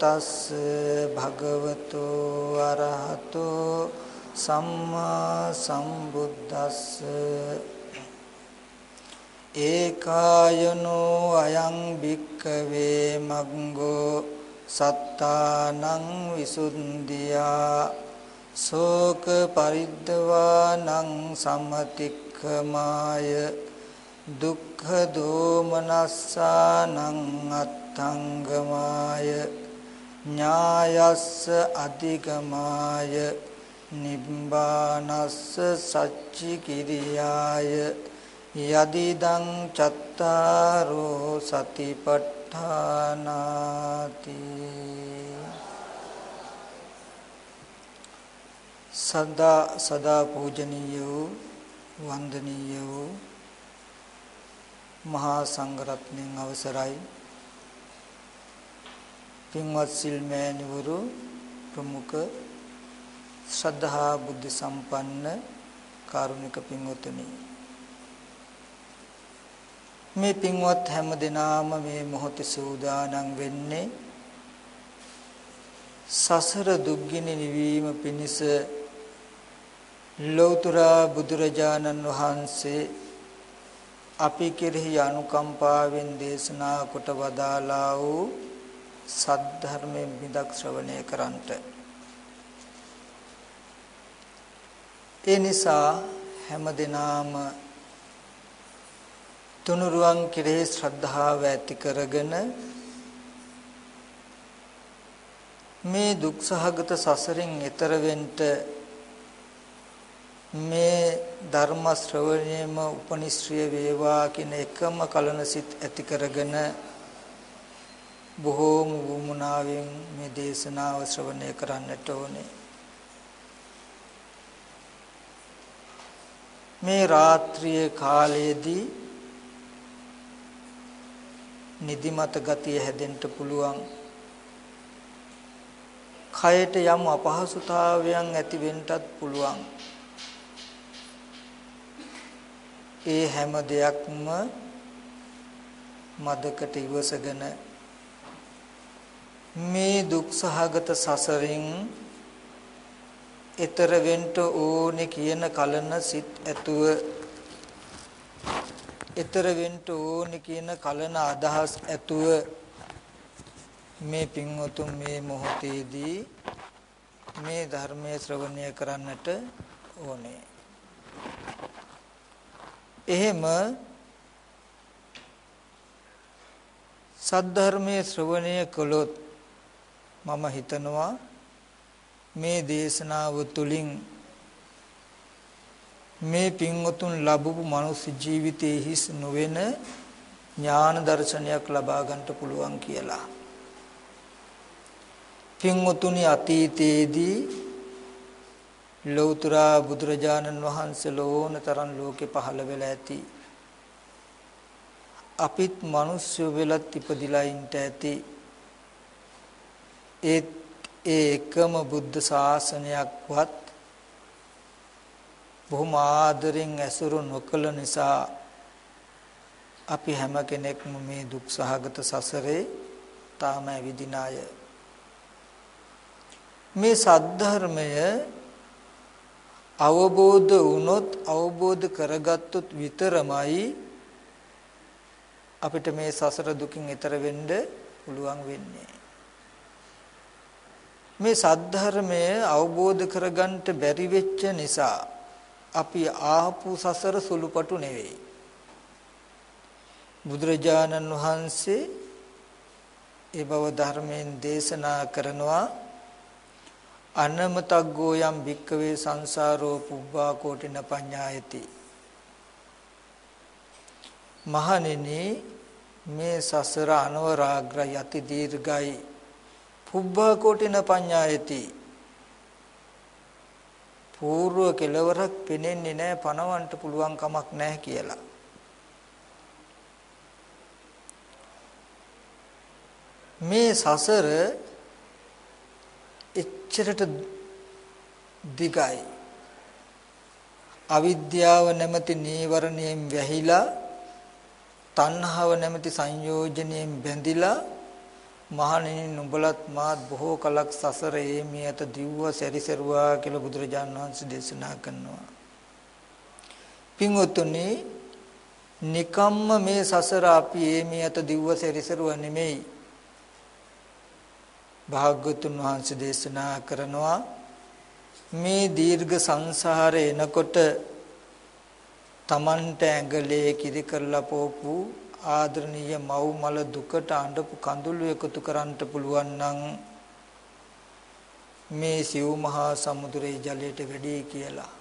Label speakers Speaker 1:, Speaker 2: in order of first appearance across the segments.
Speaker 1: තස් භගවතෝ අරහතෝ සම්මා සම්බුද්දස්ස. ඒකායනෝ අයං භික්කවේ මග්ගෝ සත්තානං විසුන්දියා. ශෝක පරිද්දවානං සම්මතික්ඛමාය. දුක්ඛ දෝමනස්සානං අත්තංගමාය ඥායස්ස අධිගමාය නිබ්බානස්ස සච්චි කිරියාය යදිදං චත්තාරෝ සතිපට්ඨානාති සදා සදා පූජනීය වූ වන්දනීය වූ මහා සංඝරත්නයන් අවසරයි පින්වත් සිල්මෑණිවරු ප්‍රමුඛ ශ්‍රද්ධා බුද්ධ සම්පන්න කාරුණික පින්වතුනි. මේ පින්වත් හැම දිනාම මේ මොහොතේ සූදානම් වෙන්නේ සසර දුක්ගිනි නිවීම පිණිස ලෞතර බුදුරජාණන් වහන්සේ අපි කෙරෙහි අනුකම්පාවෙන් දේශනා කොට වදාලා වූ සද්ධර්මයෙන් බිදක් ශ්‍රවණය කරන්ට. ඒ නිසා හැම දිනාම තුනුරුවන් කෙරෙහි ශ්‍රද්ධාව ඇති කරගෙන මේ දුක්සහගත සසරින් එතර වෙන්න මේ ධර්ම ශ්‍රවණයම උපනිශ්‍රිය වේවා කියන එකම කලන සිත් ඇති කරගෙන බොහෝම වුමුණාවෙන් මේ දේශනාව ශ්‍රවණය කරන්නට ඕනේ මේ රාත්‍රියේ කාලයේදී නිදිමත ගතිය හැදෙන්න පුළුවන්. කයට යම් අපහසුතාවයන් ඇති වෙන්නත් පුළුවන්. ඒ හැම දෙයක්ම මදකට ඉවසගෙන මේ දුක්සහගත සසරින් ඊතර වෙන්න ඕනේ කියන කලන සිත් ඇතුව ඊතර වෙන්න ඕනේ කියන කලන අදහස් ඇතුව මේ පින්වතුන් මේ මොහොතේදී මේ ධර්මයේ ශ්‍රවණය කරන්නට ඕනේ. එහෙම සද්ධර්මයේ ශ්‍රවණය කළොත් මම හිතනවා මේ දේශනාව තුළින් මේ පින්වතුන් ලැබපු මනුස්ස ජීවිතයේ හිස් නොවන ඥාන දර්ශනයක් ලබා ගන්නට පුළුවන් කියලා. පින්වතුනි අතීතයේදී ලෞතර බුදුරජාණන් වහන්සේ ලෝණ තරම් ලෝකේ පහළ වෙලා ඇති. අපිත් මිනිස්සු වෙලත් ඉපදිලා ඉන්න ඇති. ඒත් ඒ එකම බුද්ධ ශාසනයක්වත් බොහොම ආදරෙන් ඇසුරු නොකළ නිසා අපි හැම කෙනෙක්ම මේ දුක් සහගත සසරේ තාම ඇවිදින අය. මේ සද්ධර්මය අවබෝධ වුණොත් අවබෝධ කරගත්තොත් විතරමයි අපිට මේ සසර දුකින් එතර වෙන්න පුළුවන් වෙන්නේ. මේ සද්ධර්මය අවබෝධ කරගන්නට බැරි වෙච්ච නිසා අපි ආපු සසර සුළුපටු නෙවෙයි. බුදුරජාණන් වහන්සේ ඒ බව ධර්මයෙන් දේශනා කරනවා. අනමතග්ගෝ යම් භික්කවේ සංසාරෝ පුබ්බා කෝටින පඤ්ඤායති මහණෙනි මේ සසර අනවරාග්‍ර යති දීර්ඝයි. පුබ්බා කෝටින පඤ්ඤායති పూర్ව කෙලවරක් පෙනෙන්නේ නැහැ පණවන්න පුළුවන් කමක් නැහැ කියලා. මේ සසර එච්චරට දිගයි. අවිද්‍යාව නැමැති නීවරණයෙන් වැහිලා තණ්හාව නැමැති සංයෝජනයෙන් බැඳිලා මහණෙනි නුඹලත් මාත් බොහෝ කලක් සසර ඒමී ඇත දිව්ව සැරිසරුවා කියලා බුදුරජාණන් වහන්සේ දේශනා කරනවා. පින්වතුනි නිකම්ම මේ සසර අපි ඒමී ඇත දිව්ව සැරිසරුවා නෙමෙයි. භාග්‍යතුන් වහන්සේ දේශනා කරනවා මේ දීර්ඝ සංසාරේ එනකොට තමන්ට ඇඟලේ කිරි කරලා පෝපු ආදරණීය මව් මල දුකට අඬපු කඳුළු එකතු කරන්නට පුළුවන් නම් මේ සිව් මහා සමුද්‍රයේ ජලයට වැඩි කියලා.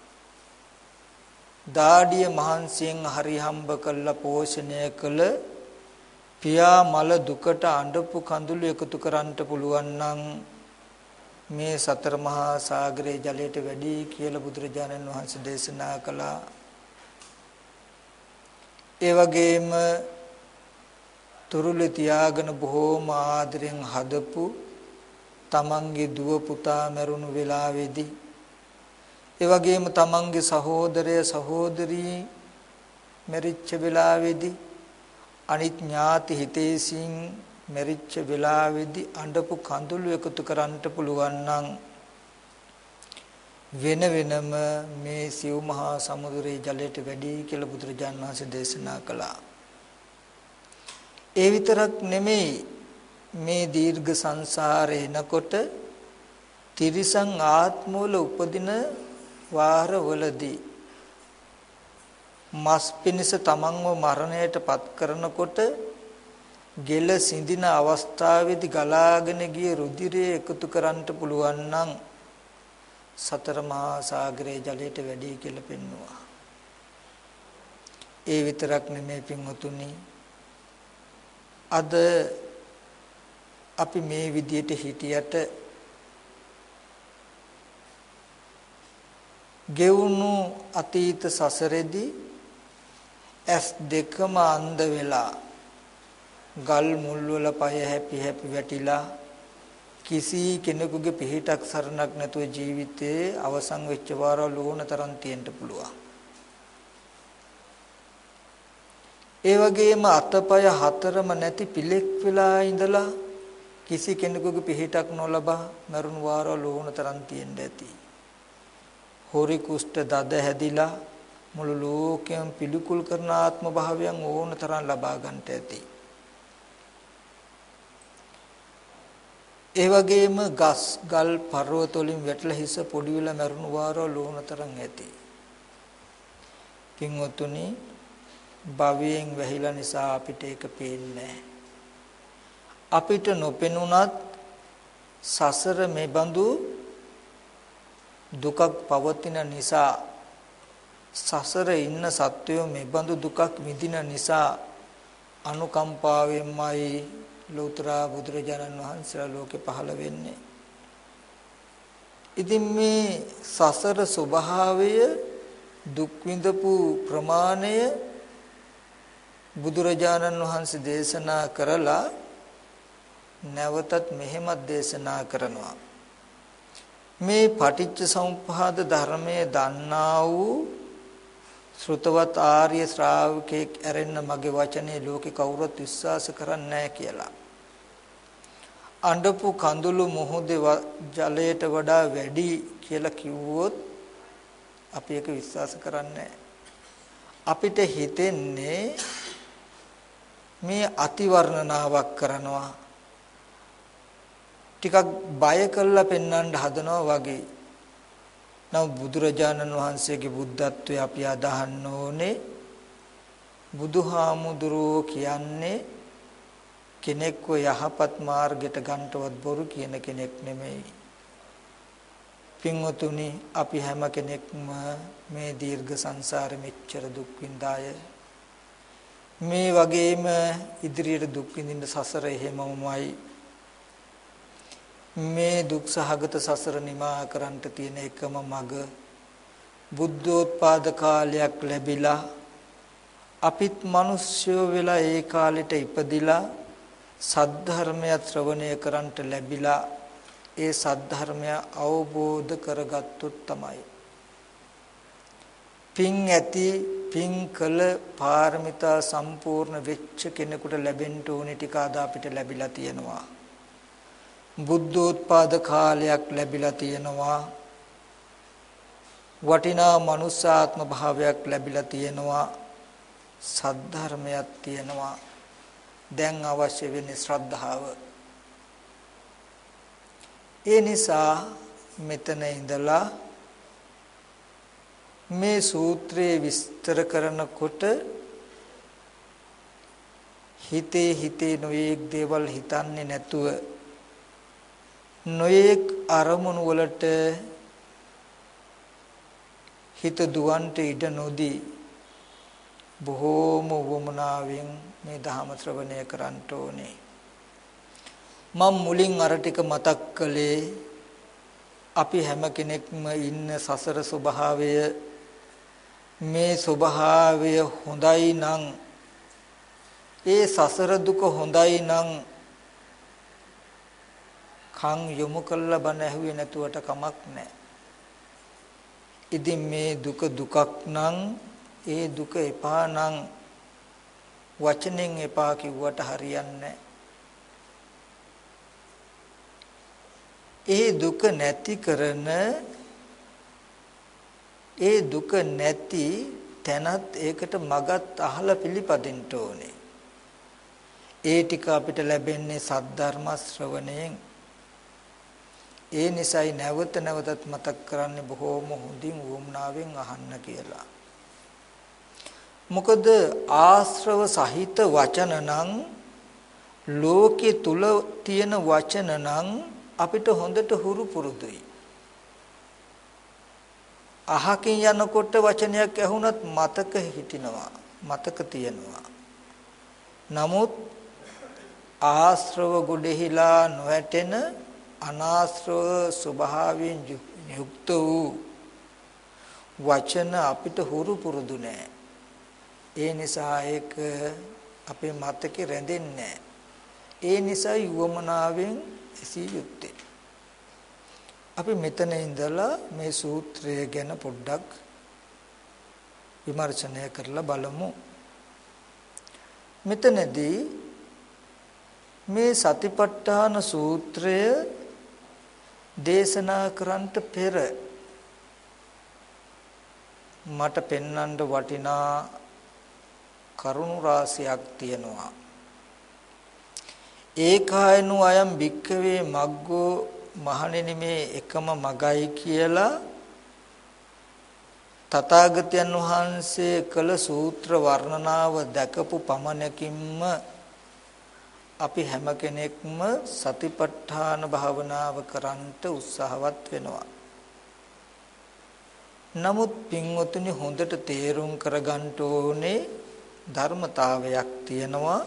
Speaker 1: දාඩිය මහන්සියෙන් හරි හම්බ කළා පෝෂණය කළ පියා මල දුකට අඬපු කඳුළු එකතු කරන්නට පුළුවන් නම් මේ සතර මහා සාගරයේ ජලයට වැඩි කියලා බුදුරජාණන් වහන්සේ දේශනා කළා. ඒ වගේම තුරුලේ තියාගෙන බොහෝම ආදරෙන් හදපු තමන්ගේ දුව පුතා මරුණු වෙලාවේදී ඒ වගේම තමන්ගේ සහෝදරය සහෝදරී මැරිච්ච වෙලාවේදී අනිත් ඥාති හිතේසින් මැරිච්ච වෙලාවේදී අඬපු කඳුළු එකතු කරන්නට පුළුවන් නම් වෙන වෙනම මේ සිව් මහා සමුද්‍රයේ ජලයට වැඩි කියලා බුදුරජාන් වහන්සේ දේශනා කළා. ඒ විතරක් නෙමෙයි මේ දීර්ඝ සංසාරේ එනකොට තිරිසන් ආත්මවල උපදින වාරවලදී මස් පිනිස තමන්ව මරණයට පත් කරනකොට ගෙල සිඳින අවස්ථාවේදී ගලාගෙන ගිය රුධිරය එකතු කරන්නට පුළුවන් නම් සතර මහා සාගරයේ ජලයට වැඩි කියලා පෙන්වුවා. ඒ විතරක් නෙමෙයි පින්වතුනි අද අපි මේ විදියට හිටියට ගෙවුණු අතීත සසරෙදී ඇස් දෙකම අන්ධ වෙලා ගල් මුල් වල පය හැපි හැපි වැටිලා කිසි කෙනෙකුගේ පිහිටක් සරණක් නැතුව ජීවිතේ අවසන් වෙච්ච වාරවල් ඕන තරම් තියෙන්න පුළුවන්. ඒ වගේම අතපය හතරම නැති පිලෙක් වෙලා ඉඳලා කිසි කෙනෙකුගේ පිහිටක් නොලබා මරුණු වාරවල් ඕන තරම් තියෙන්න ඇති. හොරි කුෂ්ඨ දද හැදිලා මුළු ලෝකයම පිළිකුල් කරන ආත්ම භාවයන් ඕන තරම් ලබා ගන්නට ඇති. ඒ වගේම ගස් ගල් පර්වත වලින් වැටලා හිස පොඩි වෙලා මරුණු වාරවල් ඕන තරම් ඇති. පින්වතුනි භවයෙන් වැහිලා නිසා අපිට ඒක පේන්නේ අපිට නොපෙනුනත් සසර මෙබඳු දුකක් පවතින නිසා සසර ඉන්න සත්වයෝ මෙබඳු දුකක් විඳින නිසා අනුකම්පාවෙන්මයි ලෝතර බුදුරජාණන් වහන්සේලා ලෝකේ පහළ වෙන්නේ. ඉතින් මේ සසර ස්වභාවය දුක් විඳපු ප්‍රමාණය බුදුරජාණන් වහන්සේ දේශනා කරලා නැවතත් මෙහෙමත් දේශනා කරනවා මේ පටිච්ච සමුප්පාද ධර්මයේ දන්නා වූ ශ්‍රුතවත් ආර්ය ශ්‍රාවකෙක් ඇරෙන්න මගේ වචනේ ලෝකේ කවුරුත් විශ්වාස කරන්නේ නැහැ කියලා. අඬපු කඳුළු මුහුදේ ජලයට වඩා වැඩි කියලා කිව්වොත් අපි ඒක විශ්වාස කරන්නේ අපිට හිතෙන්නේ මේ අතිවර්ණනාවක් කරනවා ටිකක් බය කරලා පෙන්වන්න හදනවා වගේ නම් බුදුරජාණන් වහන්සේගේ බුද්ධත්වය අපි අදහන්න ඕනේ බුදුහාමුදුරුවෝ කියන්නේ කෙනෙක්ව යහපත් මාර්ගයට ගන්නටවත් බොරු කියන කෙනෙක් නෙමෙයි. පින්වතුනි අපි හැම කෙනෙක්ම මේ දීර්ඝ සංසාරෙ මෙච්චර දුක් විඳාය. මේ වගේම ඉදිරියට දුක් විඳින්න සසර එහෙමමයි. මේ දුක් සහගත සසර නිමා කරන්නට තියෙන එකම මඟ බුද්ධෝත්පාද කාලයක් ලැබිලා අපිත් මිනිස්සු වෙලා ඒ කාලෙට ඉපදිලා සද්ධර්මය ශ්‍රවණය කරන්නට ලැබිලා ඒ සද්ධර්මය අවබෝධ කරගත්තොත් තමයි පින් ඇති පින් කළ පාරමිතා සම්පූර්ණ වෙච්ච කෙනෙකුට ලැබෙන්න ඕනේ ටික අද අපිට ලැබිලා තියෙනවා. බුද්ධෝත්පාද කාලයක් ලැබිලා තියෙනවා. වටිනා මනුස්සාත්ම භාවයක් ලැබිලා තියෙනවා. සද්ධර්මයක් තියෙනවා. දැන් අවශ්‍ය වෙන්නේ ශ්‍රද්ධාව. ඒ නිසා මෙතන ඉඳලා මේ සූත්‍රයේ විස්තර කරනකොට හිතේ හිතේ නොයේක් දේවල් හිතන්නේ නැතුව නොයේක් අරමුණු වලට හිත දුවන්ට ඉඩ නොදී බොහෝම වමනාවෙන් මේ ධහම ශ්‍රවණය කරන්න ඕනේ. මම මුලින් අර ටික මතක් කළේ අපි හැම කෙනෙක්ම ඉන්න සසර ස්වභාවය මේ ස්වභාවය හොඳයි නම් ඒ සසර දුක හොඳයි නම් කන් යොමු කළ බණ ඇහුවේ නැතුවට කමක් නැහැ. ඉතින් මේ දුක දුකක් නම් ඒ දුක එපා නම් වචනෙන් එපා කිව්වට හරියන්නේ ඒ දුක නැති කරන ඒ දුක නැති තැනත් ඒකට මගත් අහලා පිළිපදින්න ඕනේ. ඒ ටික අපිට ලැබෙන්නේ සද්ධර්ම ශ්‍රවණයෙන්. ඒ නිසයි නැවත නැවතත් මතක් කරන්නේ බොහෝම හොඳින් වුම්නාවෙන් අහන්න කියලා. මොකද ආශ්‍රව සහිත වචන නම් ලෝකේ තුල තියෙන වචන නම් අපිට හොඳට හුරු පුරුදුයි. අහකින් යනකොට වචනයක් ඇහුණත් මතක හිටිනවා මතක තියෙනවා. නමුත් ආශ්‍රව ගොඩෙහිලා නොවැටෙන අනාශ්‍රව ස්වභාවයෙන් යුක්ත වූ වචන අපිට හුරු පුරුදු නෑ. ඒ නිසා ඒක අපේ මතකේ රැඳෙන්නේ ඒ නිසා යුවමනාවෙන් ඇසිය යුත්තේ. අපි මෙතන ඉඳලා මේ සූත්‍රය ගැන පොඩ්ඩක් විමර්ශනය කරලා බලමු. මෙතනදී මේ සතිපට්ඨාන සූත්‍රය දේශනා කරන්නට පෙර මට පෙන්වන්න වටිනා කරුණු රාශියක් තියෙනවා ඒකායනු අයම් භික්කවේ මග්ගෝ මහණෙනි මේ එකම මගයි කියලා තථාගතයන් වහන්සේ කළ සූත්‍ර වර්ණනාව දැකපු පමණකින්ම අපි හැම කෙනෙක්ම සතිපට්ඨාන භාවනාව කරන්ට උත්සාහවත් වෙනවා. නමුත් පින්වතුනි හොඳට තේරුම් කරගන්න ඕනේ ධර්මතාවයක් තියෙනවා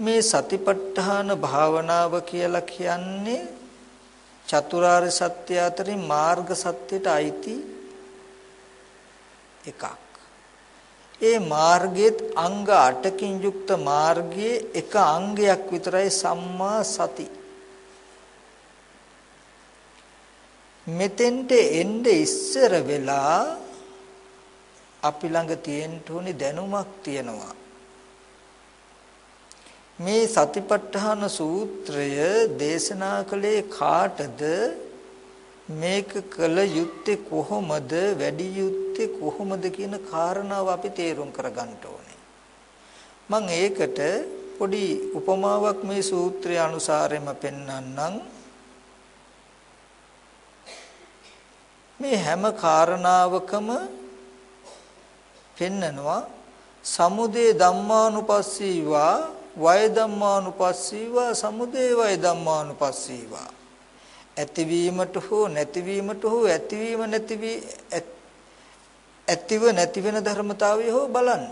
Speaker 1: මේ සතිපට්ඨාන භාවනාව කියලා කියන්නේ චතුරාර්ය සත්‍ය අතරින් මාර්ග සත්‍යයට අයිති එකක්. ඒ මාර්ගයේත් අංග 8කින් යුක්ත මාර්ගයේ එක අංගයක් විතරයි සම්මා සති. මෙතෙන්ට එnde ඉස්සර වෙලා අපි ළඟ තියෙන්න ඕනි දැනුමක් තියෙනවා. මේ සතිපට්ඨාන සූත්‍රය දේශනා කළේ කාටද? මේක කළ යුත්තේ කොහොමද? වැඩි යුත්තේ කොහොමද කියන කාරණාව අපි තේරුම් කරගන්න ඕනේ. මම ඒකට පොඩි උපමාවක් මේ සූත්‍රය අනුසාරයෙන්ම පෙන්වන්නම් මේ හැම කාරණාවකම පෙන්නනවා සමුදේ ධම්මානුපස්සීවා වය ධම්මානුපස්සීවා සමුදේ වය ධම්මානුපස්සීවා ඇතිවීමට හෝ නැතිවීමට හෝ ඇතිවීම නැතිවි ඇතිව නැති වෙන ධර්මතාවය හෝ බලන්න.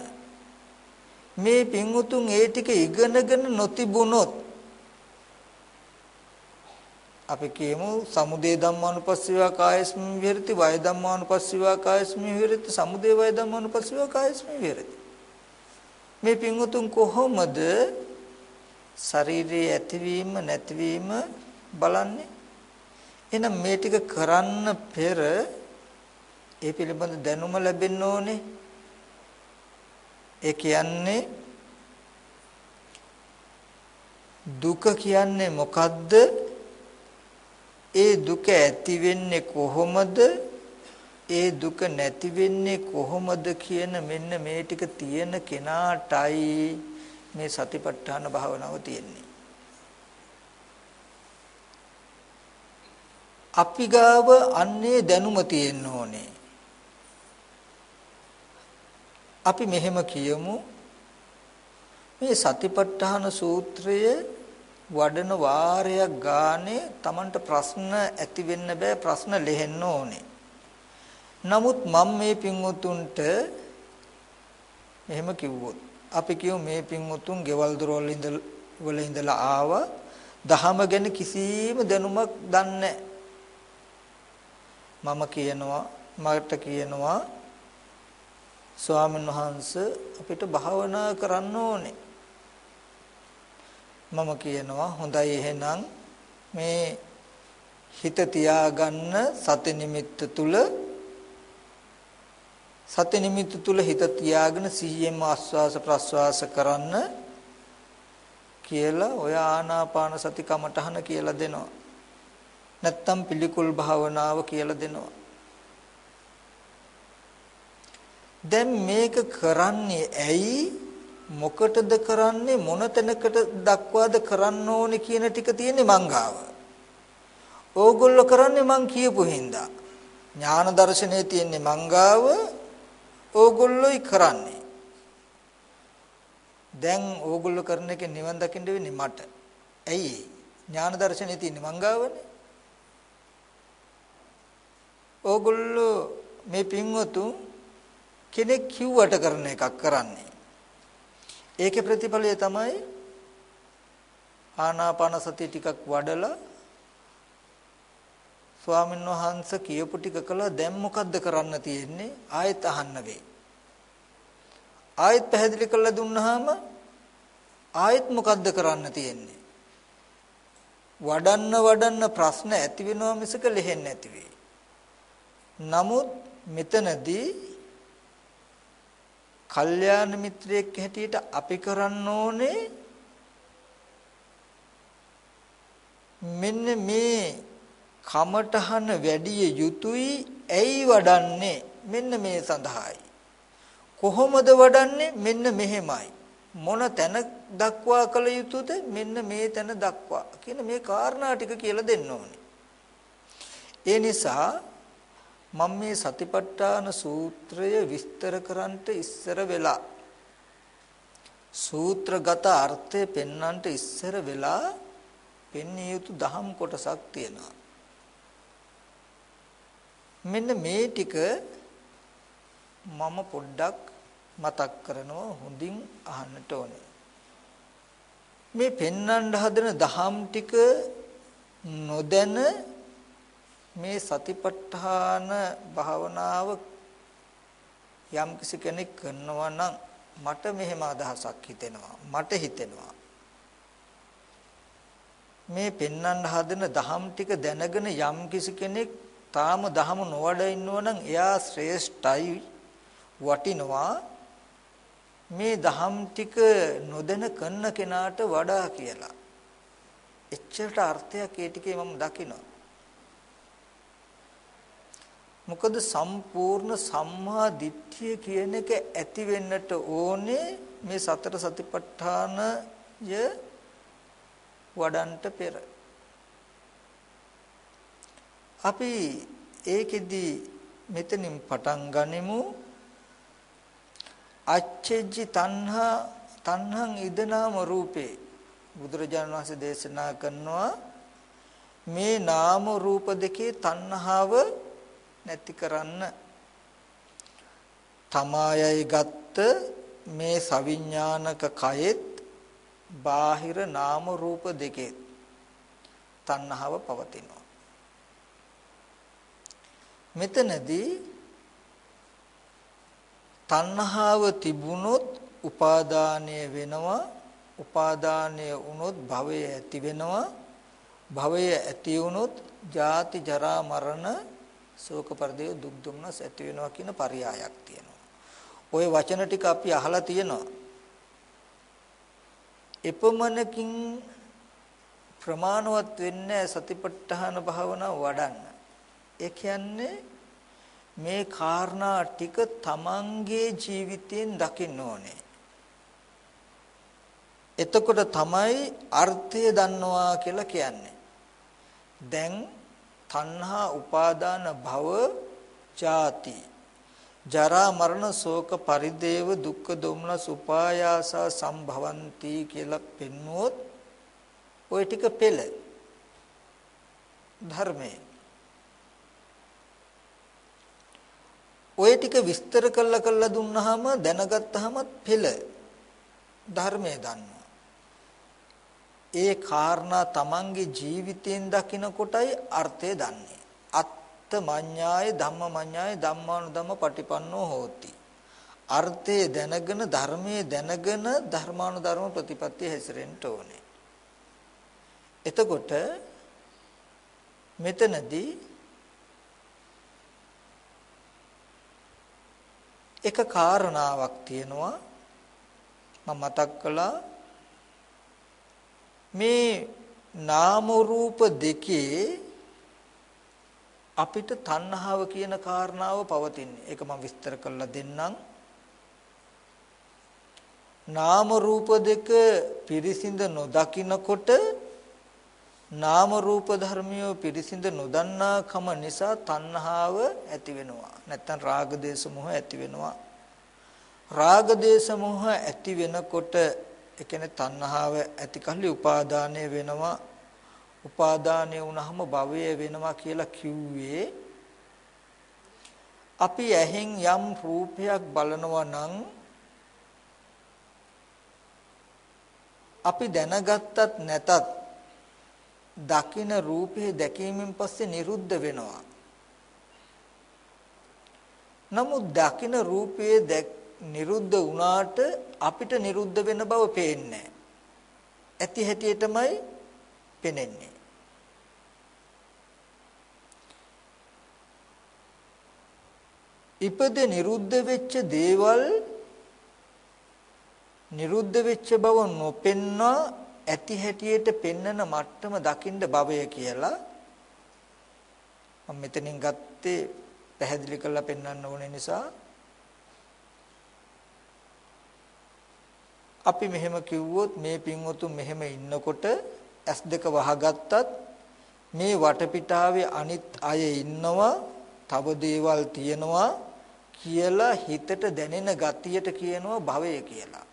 Speaker 1: මේ පින්වුතුන් ඒ ටික ඉගෙනගෙන නොතිබුණොත් අපි කියමු සමුදේ ධම්මානුපස්සීවා කායස්මින් විහෙරති වය ධම්මානුපස්සීවා කායස්මින් විහෙරති සමුදේ වය ධම්මානුපස්සීවා කායස්මින් විහෙරති. මේ පින්වුතුන් කොහොමද ශරීරයේ ඇතිවීම නැතිවීම බලන්නේ එහෙනම් මේ ටික කරන්න පෙර ඒ පිළිබඳ දැනුම ලැබෙන්න ඕනේ ඒ කියන්නේ දුක කියන්නේ මොකද්ද? ඒ දුක ඇති වෙන්නේ කොහොමද? ඒ දුක නැති වෙන්නේ කොහොමද කියන මෙන්න මේ ටික තියෙන කෙනාටයි මේ සතිපට්ඨාන භාවනාව තියෙන්නේ. අපි ගාව අන්නේ දැනුම තියෙන්න ඕනේ. අපි මෙහෙම කියමු මේ සතිපට්ඨාන සූත්‍රය වඩන වාරයක් ගානේ Tamanට ප්‍රශ්න ඇති වෙන්න බෑ ප්‍රශ්න ලෙහෙන්න ඕනේ. නමුත් මම මේ පින්වුතුන්ට එහෙම කිව්වොත් අපි කියමු මේ පින්වුතුන් ගෙවල් දොරවල් වල ඉඳලා ආවා දහම ගැන කිසිම දැනුමක් දන්නේ මම කියනවා මට කියනවා ස්වාමීන් වහන්සේ අපිට භාවනා කරන්න ඕනේ. මම කියනවා හොඳයි එහෙනම් මේ හිත තියාගන්න සති නිමිත්ත තුල සති නිමිත්ත තුල හිත තියාගෙන සිහියෙන්ම ආස්වාස ප්‍රස්වාස කරන්න කියලා ඔය ආනාපාන සති කමඨහන කියලා දෙනවා. නැත්තම් පිළිකුල් භාවනාව කියලා දෙනවා. දැන් මේක කරන්නේ ඇයි මොකටද කරන්නේ මොන තැනකට දක්වාද කරන්න ඕනේ කියන ටික තියෙන්නේ මංගාව. ඕගොල්ලෝ කරන්නේ මං කියපු හින්දා. ඥාන දර්ශනයේ තියෙන්නේ මංගාව ඕගොල්ලෝයි කරන්නේ. දැන් ඕගොල්ලෝ කරන එක නිවන් දකින්න වෙන්නේ මට. ඇයි? ඥාන දර්ශනේ තියෙන්නේ මංගාවනේ. ඕගොල්ලෝ මේ පින්වතුන් කෙනෙක් කිව්වට කරන එකක් කරන්නේ. ඒකේ ප්‍රතිඵලය තමයි ආනාපාන සතිය ටිකක් වඩලා ස්වාමීන් වහන්සේ කියපු ටික කළා. දැන් මොකද්ද කරන්න තියෙන්නේ? ආයෙත් අහන්න වෙයි ආයෙත් පැහැදිලි කරලා දුන්නාම ආයෙත් මොකද්ද කරන්න තියෙන්නේ? වඩන්න වඩන්න ප්‍රශ්න ඇති වෙනවා මිසක ලෙහෙන්නේ නැති වෙයි නමුත් මෙතනදී කල්යාණ මිත්‍රයෙක් හැටියට අපි කරන්න ඕනේ මෙන්න මේ කමඨහන වැඩි යුතුයි. ඇයි වඩන්නේ? මෙන්න මේ සඳහායි. කොහොමද වඩන්නේ? මෙන්න මෙහෙමයි. මොන තැන දක්වා කළ යුතුද? මෙන්න මේ තැන දක්වා කියන මේ කාරණා ටික කියලා දෙන්න ඕනේ. ඒ නිසා මම මේ සතිපට්ඨාන සූත්‍රය විස්තර කරන්නට ඉස්සර වෙලා සූත්‍රගත අර්ථය පෙන්වන්නට ඉස්සර වෙලා පෙන්විය යුතු දහම් කොටසක් තියෙනවා. මෙන්න මේ ටික මම පොඩ්ඩක් මතක් කරනවා හොඳින් අහන්නට ඕනේ. මේ පෙන්වන්න හදන දහම් ටික නොදැන මේ සතිපට්ඨාන භාවනාව යම් කිසි කෙනෙක් කරනවා නම් මට මෙහෙම අදහසක් හිතෙනවා මට හිතෙනවා මේ පෙන්වන්න හදන දහම් ටික දැනගෙන යම් කිසි කෙනෙක් තාම දහම නොවඩ ඉන්නවනම් එයා ශ්‍රේෂ්ඨයි වටිනවා මේ දහම් ටික නොදැන කරන කෙනාට වඩා කියලා. එච්චරට අර්ථයක් ඒ ටිකේ මම දකිනවා. මොකද සම්පූර්ණ සම්මා දිට්ඨිය කියන එක ඇති වෙන්නට ඕනේ මේ සතර සතිපට්ඨානය වඩන්ට පෙර. අපි ඒකෙදි මෙතනින් පටන් ගනිමු. අච්චෙජ්ජි තණ්හා තණ්හං ඉදනාම රූපේ. බුදුරජාණන් වහන්සේ දේශනා කරනවා මේ නාම රූප දෙකේ තණ්හාව නැති කරන්න. තමායයි ගත්ත මේ සවිඥානික කයෙත් බාහිර නාම රූප දෙකේ තණ්හාව පවතිනවා. මෙතනදී තණ්හාව තිබුණොත් උපාදානය වෙනවා උපාදානය වුණොත් භවය ඇති වෙනවා භවය ඇති වුණොත් ජාති ජරා මරණ ශෝක පරිදේ දුක් දුම්නස් ඇති වෙනවා කියන පරයයක් තියෙනවා. ওই වචන ටික අපි අහලා තියෙනවා. එපමණකින් ප්‍රමාණවත් වෙන්නේ සතිපට්ඨාන භාවනාව වඩන්න. ඒ කියන්නේ මේ කාරණා ටික තමන්ගේ ජීවිතයෙන් දකින්න ඕනේ. එතකොට තමයි අර්ථය දන්නවා කියලා කියන්නේ. දැන් තණ්හා උපාදාන භව ජාති ජරා මරණ ශෝක පරිදේව දුක්ඛ දොම්නස් උපායාස සම්භවಂತಿ කියලා පෙන්වුවොත් ওই ටික පෙළ ධර්මයේ ওই ටික විස්තර කළා කළා දුන්නාම දැනගත්තාම පෙළ ධර්මයේ දන්නවා. ඒ කාරණා තමන්ගේ ජීවිතයෙන් දකින කොටයි අර්ථය දන්නේ. අත්ත මඤ්ඤාය ධම්ම මඤ්ඤාය ධම්මානුධම්ම පටිපන්නෝ හෝති. අර්ථය දැනගෙන ධර්මයේ දැනගෙන ධර්මානුධර්ම ප්‍රතිපත්තිය හැසිරෙන්න ඕනේ. එතකොට මෙතනදී එක කාරණාවක් තියෙනවා මම මතක් කළා මේ නාම රූප දෙකේ අපිට තණ්හාව කියන කාරණාව පවතින්නේ. ඒක මම විස්තර කරලා දෙන්නම්. නාම රූප දෙක පිරිසිඳ නොදකිනකොට නාම රූප ධර්මිය පිරිසිඳ නොදන්නා කම නිසා තණ්හාව ඇති වෙනවා. නැත්තම් රාග දේශ මොහ ඇති වෙනවා. රාග දේශ මොහ ඇති වෙනකොට ඒ කියන්නේ තණ්හාව ඇති කල්ලි උපාදානය වෙනවා. උපාදානය වුණාම භවය වෙනවා කියලා කිව්වේ අපි ඇහෙන් යම් රූපයක් බලනවා නම් අපි දැනගත්තත් නැතත් දකින රූපේ දැකීමෙන් පස්සේ නිරුද්ධ වෙනවා. නමුත් දකින රූපයේ නිරුද්ධ වුණාට අපිට නිරුද්ධ වෙන බව පේන්නේ ඇති හැටියටමයි පෙනෙන්නේ. ඉපද නිරුද්ධ වෙච්ච දේවල් නිරුද්ධ වෙච්ච බව නොපෙන්නා ඇති හැටියට පෙන්නන මට්ටම දකින්න භවය කියලා මම මෙතනින් ගත්තේ පැහැදිලි කරලා පෙන්වන්න ඕනේ නිසා අපි මෙහෙම කිව්වොත් මේ පින්වතුන් මෙහෙම ඉන්නකොට S2 වහගත්තත් මේ වටපිටාවේ අනිත් අය ඉන්නවා තව දේවල් තියෙනවා කියලා හිතට දැනෙන ගතියට කියනවා භවය කියලා.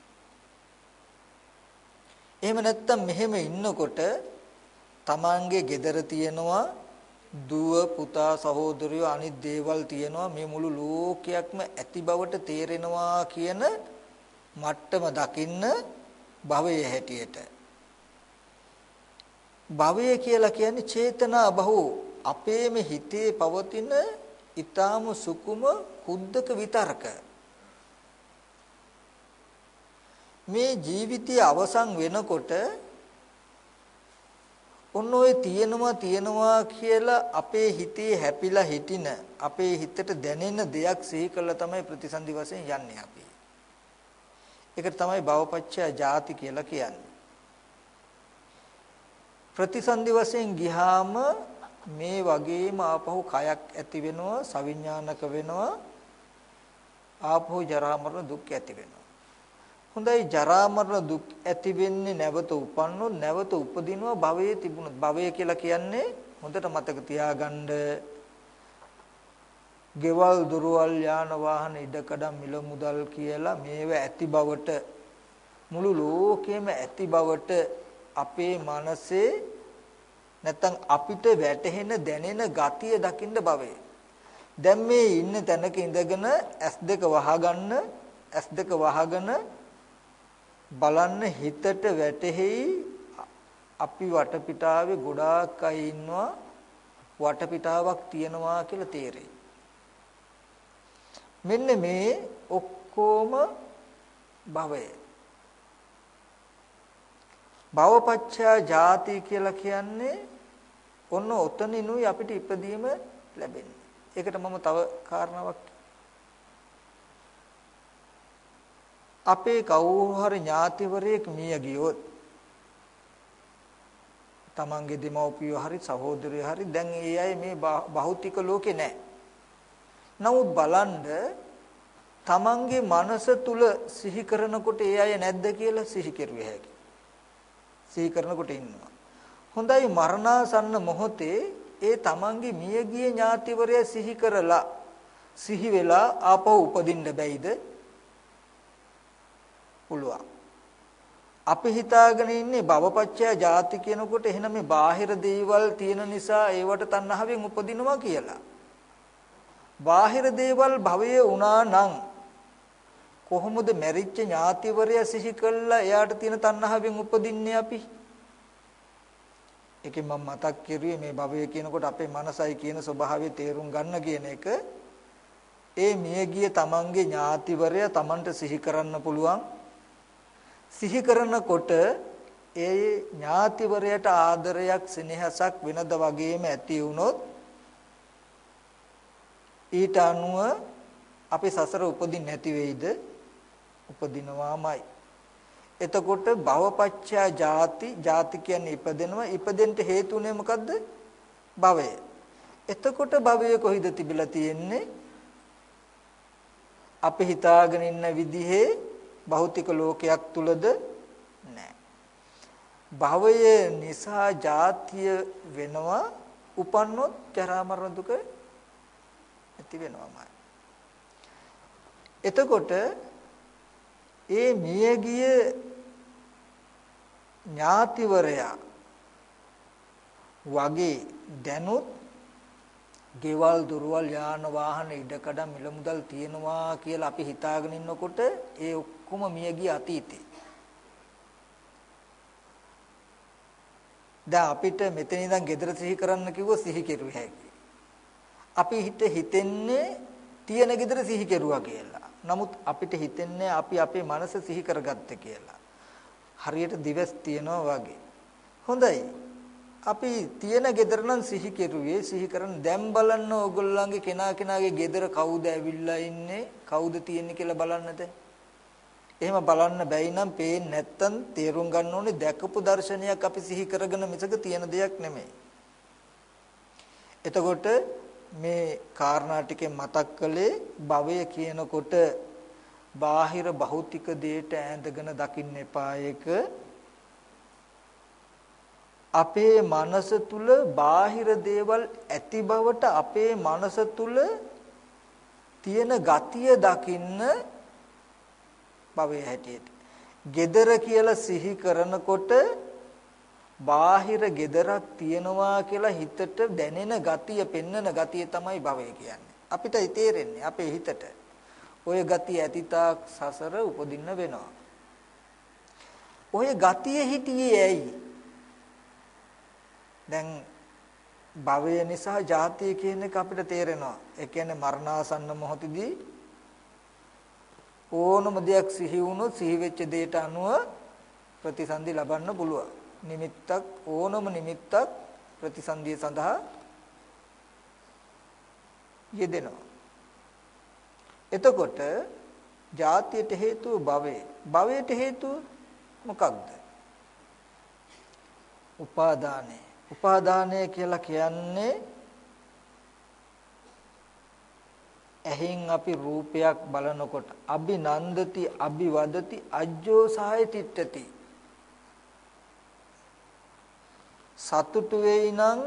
Speaker 1: එහෙම නැත්තම් මෙහෙම ඉන්නකොට තමන්ගේ gedara තියෙනවා දුව පුතා සහෝදරයෝ අනිත් දේවල් තියෙනවා මේ මුළු ලෝකයක්ම ඇති බවට තේරෙනවා කියන මට්ටම දකින්න භවයේ හැටියට. භවය කියලා කියන්නේ චේතනා බහු. අපේම හිතේ පවතින ඊ타ම සුකුම කුද්දක විතරක. මේ ජීවිතය අවසන් වෙනකොට ඔන්න ඔය තියෙනවා තියෙනවා කියලා අපේ හිතේ හැපිලා හිටින අපේ හිතට දැනෙන දෙයක් සිහි කළා තමයි ප්‍රතිසන්දි වශයෙන් යන්නේ අපි. ඒකට තමයි භවපච්චය ජාති කියලා කියන්නේ. ප්‍රතිසන්දි වශයෙන් ගිහාම මේ වගේම ආපහු කයක් ඇති වෙනවා සවිඥානික වෙනවා ආපහු ජරා මරණ දුක් ඇති වෙනවා හොඳයි ජරා මරණ දුක් ඇති වෙන්නේ නැවත උපන්නොත් නැවත උපදිනවා භවයේ තිබුණොත් භවය කියලා කියන්නේ හොඳට මතක තියාගන්න ගෙවල් දොරවල් යාන වාහන ඉඩකඩම් මිල මුදල් කියලා මේව ඇති බවට මුළු ලෝකෙම ඇති බවට අපේ මනසේ නැත්තම් අපිට වැටහෙන දැනෙන ගතිය දකින්න භවය. දැන් මේ ඉන්න තැනක ඉඳගෙන S2 වහගන්න S2 වහගෙන බලන්න හිතට වැටෙහි අපි වටපිටාවේ ගොඩාක් අය ඉන්නවා වටපිටාවක් තියනවා කියලා තේරෙයි. මෙන්න මේ ඔක්කොම භවය. භවපච්චා ජාති කියලා කියන්නේ ඔන්න ඔතනිනුයි අපිට ඉපදීම ලැබෙන්නේ. ඒකට මම තව කාරණාවක් අපේ කවුරු හරි ඥාතිවරයෙක් මිය ගියොත් තමන්ගේ දෙමව්පියෝ හරි සහෝදරයෝ හරි දැන් ඒ අය මේ භෞතික ලෝකේ නැහැ. නමුත් බලන්න තමන්ගේ මනස තුල සිහි කරනකොට ඒ අය නැද්ද කියලා සිහි කෙරුවේ හැකි. සිහි කරනකොට ඉන්නවා. හොඳයි මරණාසන්න මොහොතේ ඒ තමන්ගේ මියගිය ඥාතිවරය සිහි කරලා සිහි වෙලා ආපහු උපදින්න බැයිද? පුළුවන්. අපි හිතාගෙන ඉන්නේ භවපච්චය ජාති කියනකොට එහෙනම් මේ බාහිර දේවල් තියෙන නිසා ඒවට තණ්හාවෙන් උපදිනවා කියලා. බාහිර දේවල් භවයේ වුණා නම් කොහොමද මැරිච්ච ඥාතිවරයා සිහි කළා එයාට තියෙන තණ්හාවෙන් උපදින්නේ අපි? ඒකෙන් මම මතක් කරුවේ මේ භවය කියනකොට අපේ මනසයි කියන ස්වභාවය තේරුම් ගන්න කියන එක ඒ මියගිය තමන්ගේ ඥාතිවරයා තමන්ට සිහි කරන්න පුළුවන් සිහි කරනකොට ඒ ඥාතිවරයට ආදරයක් සෙනෙහසක් වෙනද වගේම ඇති වුණොත් ඊට අනුව අපි සසර උපදින්න නැති වෙයිද? උපදිනවාමයි. එතකොට භවපච්චා ජාති ජාති කියන්නේ ඉපදෙනවා. ඉපදෙන්න හේතුනේ මොකද්ද? භවය. එතකොට භවය කොහිද තිබිලා තියෙන්නේ? අපි හිතාගෙන ඉන්න විදිහේ භෞතික ලෝකයක් තුලද නැහැ. භවය නිසා ජාතිය වෙනවා උපන්නොත් ජරා මරණ දුක ඇති වෙනවාමයි. එතකොට ඒ මියගිය ඥාතිවරයා වගේ දැනුත් ගෙවල් දොරවල් යාන වාහන ඉඩකඩම් මිල මුදල් තියෙනවා කියලා අපි හිතාගෙන ඉන්නකොට ඒ ඔක්කොම මිය ගිය අතීතේ. දැන් අපිට මෙතන ඉඳන් ගෙදර සිහි කරන්න කිව්වොත් සිහි කෙරුවේ හැකියි. අපි හිත හිතෙන්නේ තියෙන ගෙදර සිහි කෙරුවා කියලා. නමුත් අපිට හිතෙන්නේ අපි අපේ මනස සිහි කරගත්ත කියලා. හරියට දිවස් තියනවා වගේ. හොඳයි. අපි තියෙන ගෙදර නම් සිහි කෙරුවේ සිහි කරන් දැන් බලන්න ඕගොල්ලන්ගේ කෙනා කෙනාගේ ගෙදර කවුද ඇවිල්ලා ඉන්නේ කවුද තියෙන්නේ කියලා බලන්නද? එහෙම බලන්න බැයි නම් පේන්නේ නැත්තම් තේරුම් ගන්න ඕනේ දැකපු දර්ශනයක් අපි සිහි කරගෙන මිසක තියෙන දෙයක් නෙමෙයි. එතකොට මේ කාරණා ටිකෙන් මතක් කළේ භවය කියනකොට බාහිර භෞතික දේට ඈඳගෙන දකින්න එපා. ඒක අපේ මනස තුල බාහිර දේවල් ඇති බවට අපේ මනස තුල තියෙන ගතිය දකින්න භවයේ හැටියට. gedara කියලා සිහි කරනකොට බාහිර gedarak තියනවා කියලා හිතට දැනෙන ගතිය පෙන්නන ගතිය තමයි භවය කියන්නේ. අපිට තේරෙන්නේ අපේ හිතට. ওই ගතිය ඇතිතාක් සසර උපදින්න වෙනවා. ওই ගතිය හිටියේ ඇයි? දැන් භවය නිසා ජාතිය කියන එක අපිට තේරෙනවා. ඒ කියන්නේ මරණාසන්න මොහොතදී ඕනම දෙයක් සිහි වුණොත් සිහි වෙච්ච දෙයට අනුව ප්‍රතිසන්දි ලබන්න පුළුවන්. නිමිත්තක් ඕනම නිමිත්තක් ප්‍රතිසන්දිය සඳහා යෙදෙනවා. එතකොට ජාතියට හේතුව භවය. භවයට හේතුව මොකක්ද? උපාදානය. උපාදානය කියලා කියන්නේ ඇහෙන් අපි රූපයක් බලනකොට අභිනන්දති අභිවදති අජ්ජෝ සහය තිට්ඨති සතුටු වෙයි නම්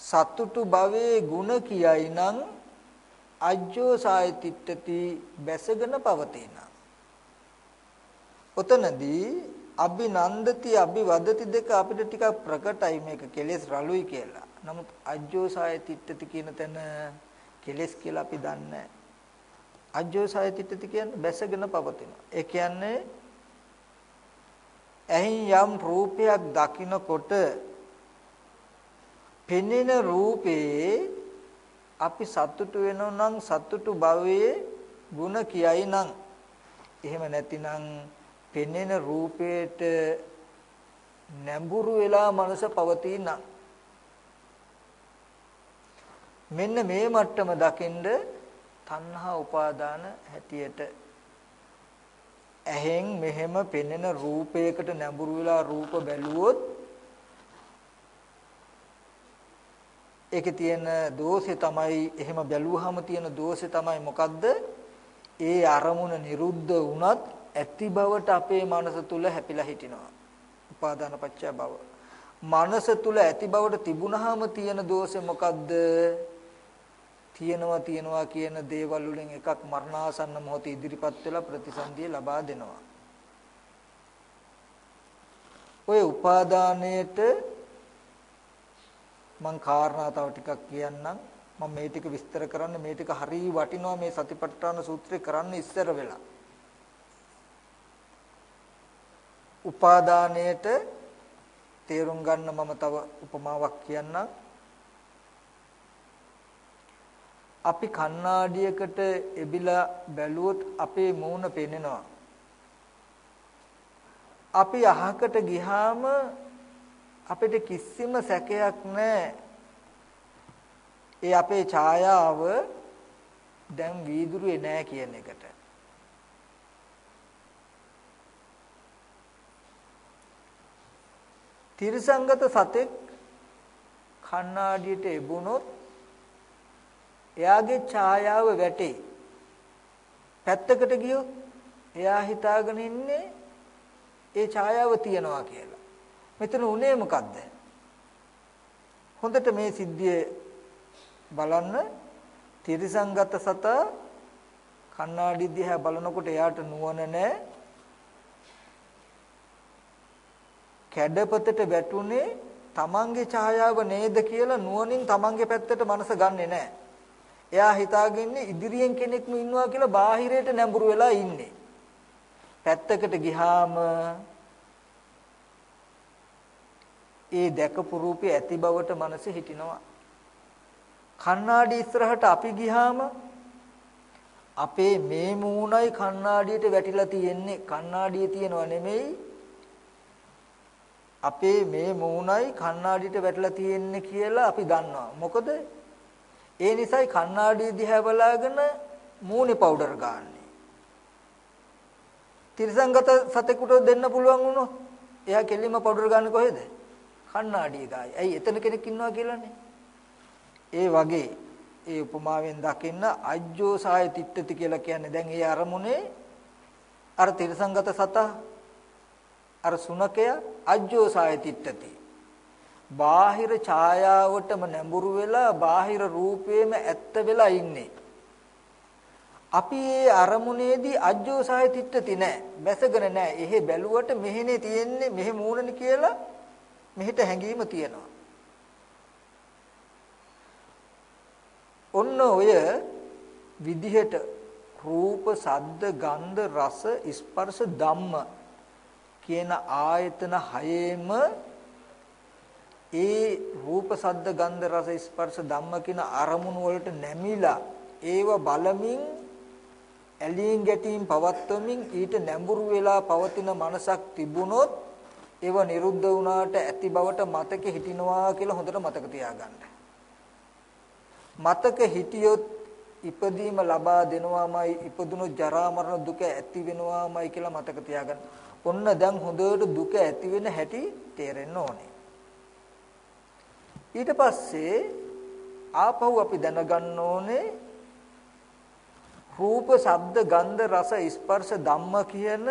Speaker 1: සතුටු භවයේ ಗುಣ කියයි නම් අජ්ජෝ සහය තිට්ඨති බැසගෙන පවතින. ඔතනදී අභිනන්දති අභිවදති දෙක අපිට ටිකක් ප්‍රකටයි මේක කෙලෙස් රළුයි කියලා. නමුත් අජ්ජෝසාය තිට්ඨති කියන තැන කෙලෙස් කියලා අපි දන්නේ අජ්ජෝසාය තිට්ඨති කියන්නේ බැසගෙන පවතින. ඒ කියන්නේ ඇහින් යම් රූපයක් දකිනකොට පෙනෙන රූපේ අපි සතුටු වෙනෝ නම් සතුටු භවයේ ಗುಣ කියයි නම් එහෙම නැතිනම් පෙනෙන රූපයට නැඹුරු වෙලා මනස පවතින මෙන්න මේ මට්ටම දකින්ද තණ්හා උපාදාන හැටියට ඇහෙන් මෙහෙම පෙනෙන රූපයකට නැඹුරු වෙලා රූප බැලුවොත් ඒකේ තියෙන දෝෂය තමයි එහෙම බැලුවාම තියෙන දෝෂය තමයි මොකද්ද? ඒ අරමුණ නිරුද්ධ වුණත් ඇති බවට අපේ මනස තුල හැපිලා හිටිනවා. උපාදාන පත්‍ය භව. මනස තුල ඇති බවට තිබුණාම තියෙන දෝෂය මොකද්ද? තියෙනවා තියෙනවා කියන දේවල් වලින් එකක් මරණාසන්න මොහොතේ ඉදිරිපත් වෙලා ප්‍රතිසන්දිය ලබා දෙනවා. ඔය උපාදානයේට මං කාරණා තව ටිකක් කියන්නම්. මම මේ ටික විස්තර කරන්න මේ ටික හරිය වටිනවා මේ සතිපට්ඨාන සූත්‍රය කරන්න ඉස්සර වෙලා. උපාදානයේට තේරුම් ගන්න මම තව උපමාවක් කියන්නම්. අපි කණ්ණාඩියකට එබිලා බැලුවොත් අපේ මූණ පේනවා. අපි අහකට ගිහාම අපිට කිසිම සැකයක් නැහැ. ඒ අපේ ඡායාව දැන් වීදුරුවේ නැහැ කියන එකට. තිරසංගත සතෙක් කණ්ණාඩියට එබුණොත් එයාගේ ඡායාව වැටේ. පැත්තකට ගියොත් එයා හිතාගෙන ඉන්නේ ඒ ඡායාව තියනවා කියලා. මෙතන උනේ මොකද්ද? හොඳට මේ සිද්ධිය බලන්න තිරසංගත සතා කණ්ණාඩි දිහා බලනකොට එයාට නුවණ නැහැ. කැඩපතට වැටුනේ තමන්ගේ ඡායාව නේද කියලා නුවණින් තමන්ගේ පැත්තට මනස ගන්නෙ නැහැ. එයා හිතාගන්නේ ඉදිරියෙන් කෙනෙක්ම ඉන්නවා කියලා බාහිරයට නැඹුරු වෙලා ඉන්නේ. පැත්තකට ගිහාම ඒ දැකපු රූපේ ඇති බවට මනස හිටිනවා. කණ්ණාඩි ඉස්සරහට අපි ගිහාම අපේ මේ මූණයි කණ්ණාඩියට වැටිලා තියෙන්නේ කණ්ණාඩිය තියනව නෙමෙයි අපේ මේ මූණයි කණ්ණාඩියට වැටලා තියෙන්නේ කියලා අපි දන්නවා. මොකද ඒ නිසායි කණ්ණාඩිය දිහා බලාගෙන මූණේ පවුඩර් ගන්නෙ. තිරසංගත සතෙකුට දෙන්න පුළුවන් වුණොත් එයා කෙලින්ම පවුඩර් ගන්න කොහෙද? කණ්ණාඩිය ගායි. ඇයි එතන කෙනෙක් ඉන්නවා කියලානේ. ඒ වගේ ඒ උපමාවෙන් දකින්න අජ්ජෝ සාය තිට්ඨති කියලා කියන්නේ දැන් ඒ අරමුණේ අර තිරසංගත සතා අර සුනකය අජ්ජෝ සාය තිට්ඨති බාහිර ඡායාවටම නැඹුරු වෙලා බාහිර රූපේම ඇත්ත වෙලා ඉන්නේ. අපි මේ අරමුණේදී අජ්ජෝසහය තිට්ඨති නෑ. බැසගෙන නෑ. එහෙ බැලුවට මෙහෙනේ තියෙන්නේ මෙහෙ මූණනේ කියලා මෙහෙට හැංගීම තියෙනවා. ඔන්න ඔය විදිහට රූප, සද්ද, ගන්ධ, රස, ස්පර්ශ, ධම්ම කියන ආයතන හයේම ඒ රූප සද්ද ගන්ධ රස ස්පර්ශ ධම්ම කියන අරමුණු වලට නැමිලා ඒව බලමින් ඇලීම් ගැටීම් පවත්වමින් ඊට නැඹුරු වෙලා පවතින මනසක් තිබුණොත් ඒව නිරුද්ධ වුණාට ඇති බවට මතක හිටිනවා කියලා හොඳට මතක තියාගන්න. මතක හිටියොත් ඉපදීම ලබා දෙනවාමයි ඉපදුණු ජරා මරණ දුක ඇති වෙනවාමයි කියලා මතක තියාගන්න. ඔන්න දැන් හොඳට දුක ඇති වෙන හැටි තේරෙන්න ඕනේ. ඊට පස්සේ ආපහු අපි දැනගන්න ඕනේ රූප, ශබ්ද, ගන්ධ, රස, ස්පර්ශ, ධම්ම කියන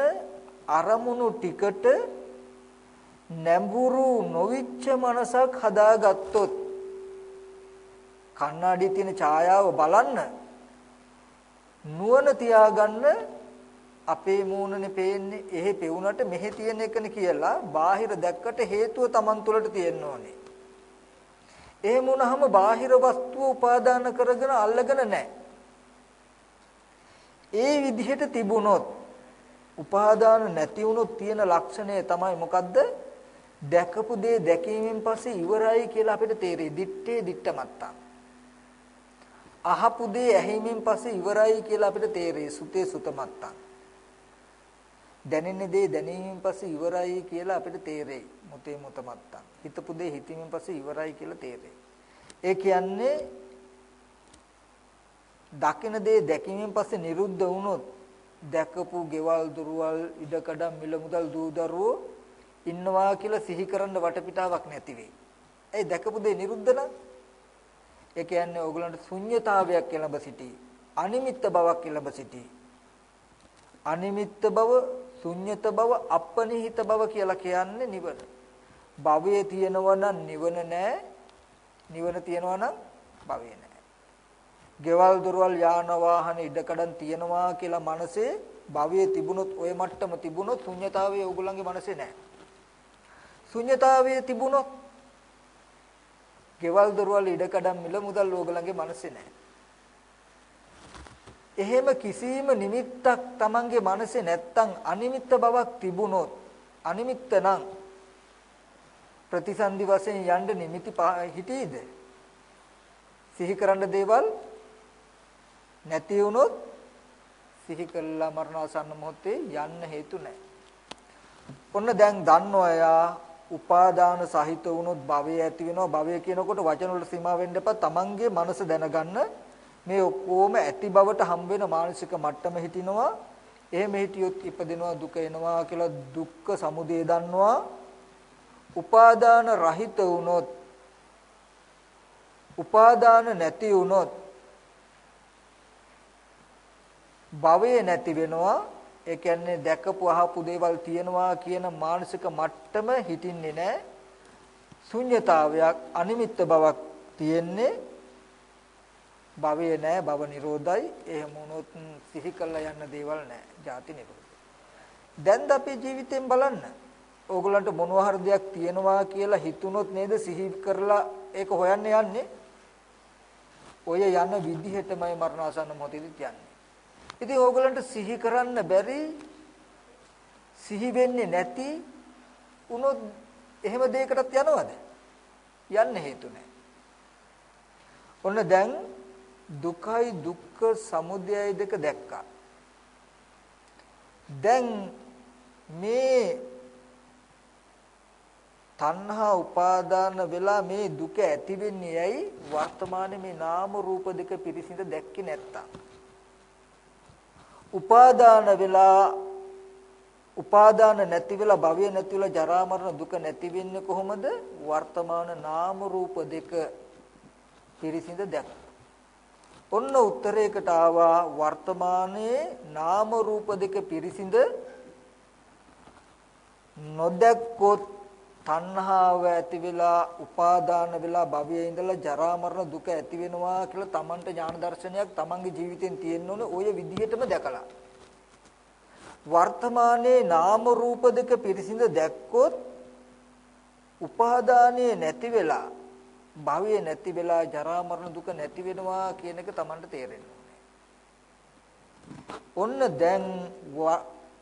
Speaker 1: අරමුණු ටිකට නැඹුරු නොවිච්ච මනසක් හදාගත්තොත් කණ්ණාඩියේ තියෙන ඡායාව බලන්න නුවණ තියාගන්න අපේ මූණනේ පේන්නේ එහෙ පෙවුනට මෙහෙ තියෙන එකනේ කියලා බාහිර දැක්කට හේතුව Taman තුලට තියෙන්න ඕනේ එහෙම වුණාම බාහිර වස්තුව උපාදාන කරගෙන අල්ලගෙන නැහැ. ඒ විදිහට තිබුණොත් උපාදාන නැති වුණොත් තියෙන ලක්ෂණය තමයි මොකද්ද? දැකපු දේ දැකීමෙන් පස්සේ ඉවරයි කියලා අපිට තේරෙයි. දිත්තේ දිත්තමත්තා. අහපු දේ ඇහිමෙන් පස්සේ ඉවරයි කියලා අපිට තේරෙයි. සුතේ සුතමත්තා. දැනෙන දේ දැනීමෙන් පස්සේ ඉවරයි කියලා අපිට තේරෙයි. මුතේ මුතමත්තා. හිතපු දේ හිතීමෙන් පස්සේ ඉවරයි කියලා තේරෙයි. ඒ කියන්නේ දකින දේ දැකීමෙන් පස්සේ නිරුද්ධ වුණොත් දැකපු ගෙවල් දුරවල් ඉඩකඩම් මිල මුදල් දූ දරුවෝ ඉන්නවා කියලා සිහි කරන්න වටපිටාවක් නැති වෙයි. ඒ දැකපු දේ නිරුද්ධ නම් ඒ කියන්නේ ඕගලන්ට ශුන්්‍යතාවයක් එළඹ සිටී. අනිමිත්ත බවක් එළඹ සිටී. අනිමිත්ත බව, ශුන්්‍යත බව, අපනිහිත බව කියලා කියන්නේ නිවන. භවයේ තියෙනවා නම් නිවන නෑ. නිවන තියෙනවා නම් භවය නෑ. ගෙවල් දොරවල් යාන වාහන ඉඩකඩම් තියෙනවා කියලා මනසේ භවයේ තිබුණොත් ওই මට්ටම තිබුණොත් ශුන්්‍යතාවයේ ඕගොල්ලන්ගේ මනසේ නෑ. ශුන්්‍යතාවයේ තිබුණොත් ගෙවල් දොරවල් ඉඩකඩම් මිල මුදල් ඕගොල්ලන්ගේ මනසේ නෑ. එහෙම කිසිම නිමිත්තක් Tamange මනසේ නැත්තම් අනිමිත්ත බවක් තිබුණොත් අනිමිත්ත නම් ප්‍රතිසන්දි වශයෙන් යන්න නිමිති හිටීද සිහි කරන්න දේවල් නැති වුණොත් සිහි කළා මරණාසන්න මොහොතේ යන්න හේතු නැහැ. ඔන්න දැන් දන්නවා එයා උපාදාන සහිත වුණොත් භවය ඇති වෙනවා. භවය කියනකොට වචන වල සීමා වෙන්න එපා. තමන්ගේ මනස දැනගන්න මේ ඔක්කොම ඇති බවට හම් වෙන මානසික මට්ටම හිටිනවා. එහෙම හිටියොත් ඉපදෙනවා දුක එනවා කියලා දුක්ඛ සමුදය දන්නවා. උපාදාන රහිත වුණොත් උපාදාන නැති වුණොත් භවය නැති වෙනවා. ඒ කියන්නේ දැකපු අහපු දේවල් තියෙනවා කියන මානසික මට්ටම හිටින්නේ නැහැ. ශුන්්‍යතාවයක් අනිමිත්ත බවක් තියෙන්නේ. භවය නැහැ භව නිරෝධයි. එහෙම වුණොත් සිහි කළා යන්න දේවල් නැහැ ಜಾති නිරෝධය. දැන් අපේ ජීවිතෙන් බලන්න. ඕගොල්ලන්ට මොනවා හරි දෙයක් තියෙනවා කියලා හිතුනොත් නේද සිහි කරලා ඒක හොයන්න යන්නේ? ඔය යන විදිහටමයි මරණාසන්න මොහොතේදී යන්නේ ඉතින් ඕගොල්ලන්ට සිහි කරන්න බැරි සිහි වෙන්නේ නැති උනොත් එහෙම දෙයකටත් යනවද? යන්න හේතු නැහැ ඔන්න දැන් දුකයි දුක්ඛ සමුදයයි දෙක දැක්කා. දැන් මේ තණ්හා උපාදාන වෙලා මේ දුක ඇති වෙන්නේ ඇයි? වර්තමානයේ මේ නාම රූප දෙක පිරිසිඳ දැක්කේ නැත්තම්. උපාදාන වෙලා උපාදාන නැති වෙලා භවය නැති වෙලා ජරා මරණ දුක නැති වෙන්නේ කොහොමද? වර්තමාන නාම රූප දෙක පිරිසිඳ දැක්ක. ඔන්න උත්තරයකට ආවා වර්තමානයේ නාම රූප දෙක පිරිසිඳ නොදැක්කොත් තණ්හාව ඇති වෙලා උපාදාන වෙලා භවයේ ඉඳලා ජරා මරණ දුක ඇති වෙනවා කියලා Tamanට ඥාන දර්ශනයක් Tamanගේ ජීවිතෙන් තියෙන්න ඕනේ. ওই විදිහටම දැකලා. වර්තමානයේ නාම රූප දෙක පිරිසිඳ දැක්කොත් උපාදානයේ නැති වෙලා භවය නැති වෙලා ජරා මරණ දුක නැති වෙනවා කියන එක Tamanට තේරෙන්න ඔන්න දැන්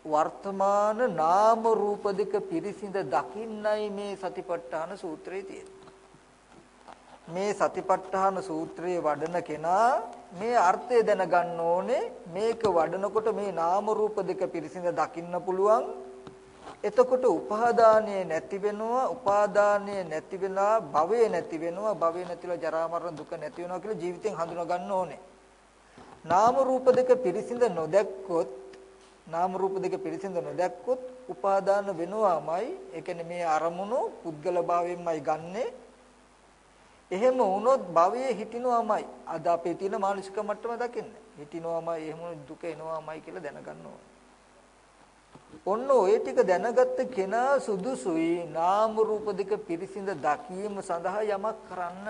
Speaker 1: වර්තමාන නාම රූප දෙක පිරිසිඳ දකින්නයි මේ සතිපට්ඨාන සූත්‍රයේ තියෙන්නේ. මේ සතිපට්ඨාන සූත්‍රයේ වඩන කෙනා මේ අර්ථය දැනගන්න ඕනේ. මේක වඩනකොට මේ නාම රූප දෙක පිරිසිඳ දකින්න පුළුවන්. එතකොට උපාදානය නැති වෙනවා උපාදානය නැති වෙලා භවය නැති වෙනවා භවය නැතිලා ජරා මරණ දුක නැති වෙනවා කියලා ජීවිතෙන් හඳුනා ගන්න ඕනේ. නාම රූප දෙක පිරිසිඳ නොදැක්කොත් නාම රූප දෙක පිරිසිඳ නොදැක්කොත් උපාදාන වෙනවාමයි. ඒ කියන්නේ මේ අරමුණු පුද්ගල භාවයෙන්මයි ගන්නෙ. එහෙම වුණොත් භවයේ හිටිනවාමයි. අද අපේ තියෙන මානසික මට්ටම දකින්න. හිටිනවාමයි එහෙම දුක එනවාමයි කියලා දැනගන්න ඕනේ. ඔන්න ඔය ටික දැනගත්ත කෙනා සුදුසුයි නාම රූප දෙක පිරිසිඳ දකීම සඳහා යමක් කරන්න.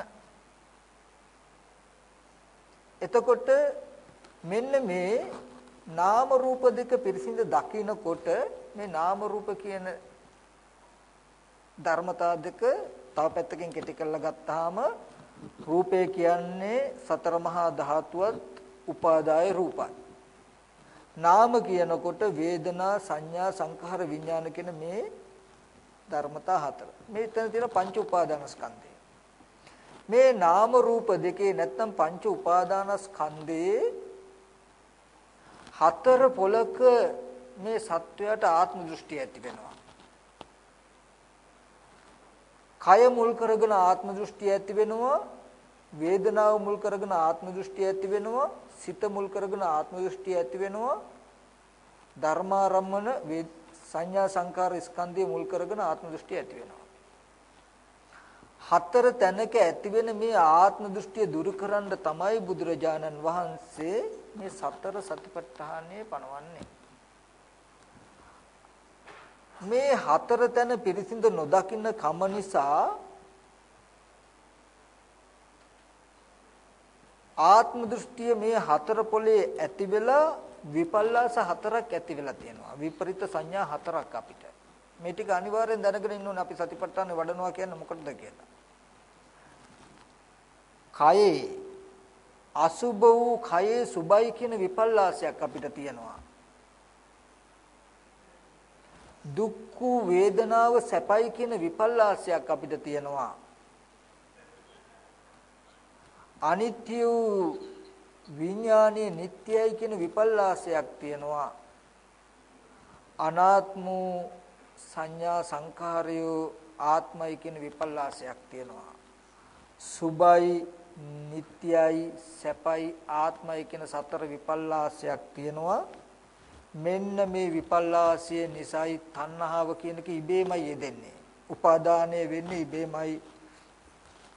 Speaker 1: එතකොට මෙන්න මේ නාම රූප දෙක පිරිසිඳ දකිනකොට මේ නාම රූප කියන ධර්මතා දෙක තව පැත්තකින් කෙටි කරලා ගත්තාම රූපය කියන්නේ සතර මහා ධාතුවත් උපාදාය රූපයි. නාම කියනකොට වේදනා සංඥා සංඛාර විඥාන කියන මේ ධර්මතා හතර. මේ එතන තියෙන පංච උපාදානස්කන්ධය. මේ නාම රූප දෙකේ නැත්තම් පංච උපාදානස්කන්ධයේ හතර පොලක මේ සත්වයට ආත්ම දෘෂ්ටි ඇති වෙනවා. කය මුල් කරගෙන ආත්ම දෘෂ්ටි ඇති වෙනවා. වේදනාව මුල් කරගෙන ආත්ම දෘෂ්ටි ඇති වෙනවා. සිත මුල් කරගෙන ආත්ම දෘෂ්ටි ඇති වෙනවා ධර්මාරම්මන සංඥා සංකාර ස්කන්ධය මුල් කරගෙන ආත්ම දෘෂ්ටිය ඇති වෙනවා. හතර තැනක ඇති වෙන මේ ආත්ම දෘෂ්ටිය දුරු කරන්න තමයි බුදුරජාණන් වහන්සේ මේ සතර සතිපට්ඨානය පනවන්නේ. මේ හතර තැන පිරිසිඳ නොදකින්න කම නිසා ආත්ම දෘෂ්ටිය මේ හතර පොලේ ඇති වෙලා විපල්ලාස හතරක් ඇති වෙලා තියෙනවා. විපරිත සංඥා හතරක් අපිට. මේ ටික අනිවාර්යෙන් දැනගෙන ඉන්න ඕනේ අපි සතිපට්ඨාන වඩනවා කියන්නේ මොකටද කියලා. කයේ අසුබ වූ කයේ සුබයි කියන විපල්ලාසයක් අපිට තියෙනවා. දුක්ඛ වේදනාව සැපයි කියන විපල්ලාසයක් අපිට තියෙනවා. අනිත්‍ය වූ විඥානයේ නිට්ටයයි කියන විපල්ලාසයක් තියෙනවා. අනාත්ම සංඥා සංඛාරය ආත්මයි කියන විපල්ලාසයක් තියෙනවා. සුබයි නිට්ටයයි සැපයි ආත්මයි කියන සතර විපල්ලාසයක් තියෙනවා. මෙන්න මේ විපල්ලාසය නිසායි තණ්හාව කියන එක ඉබේමයි යෙදෙන්නේ. උපාදානය වෙන්නේ ඉබේමයි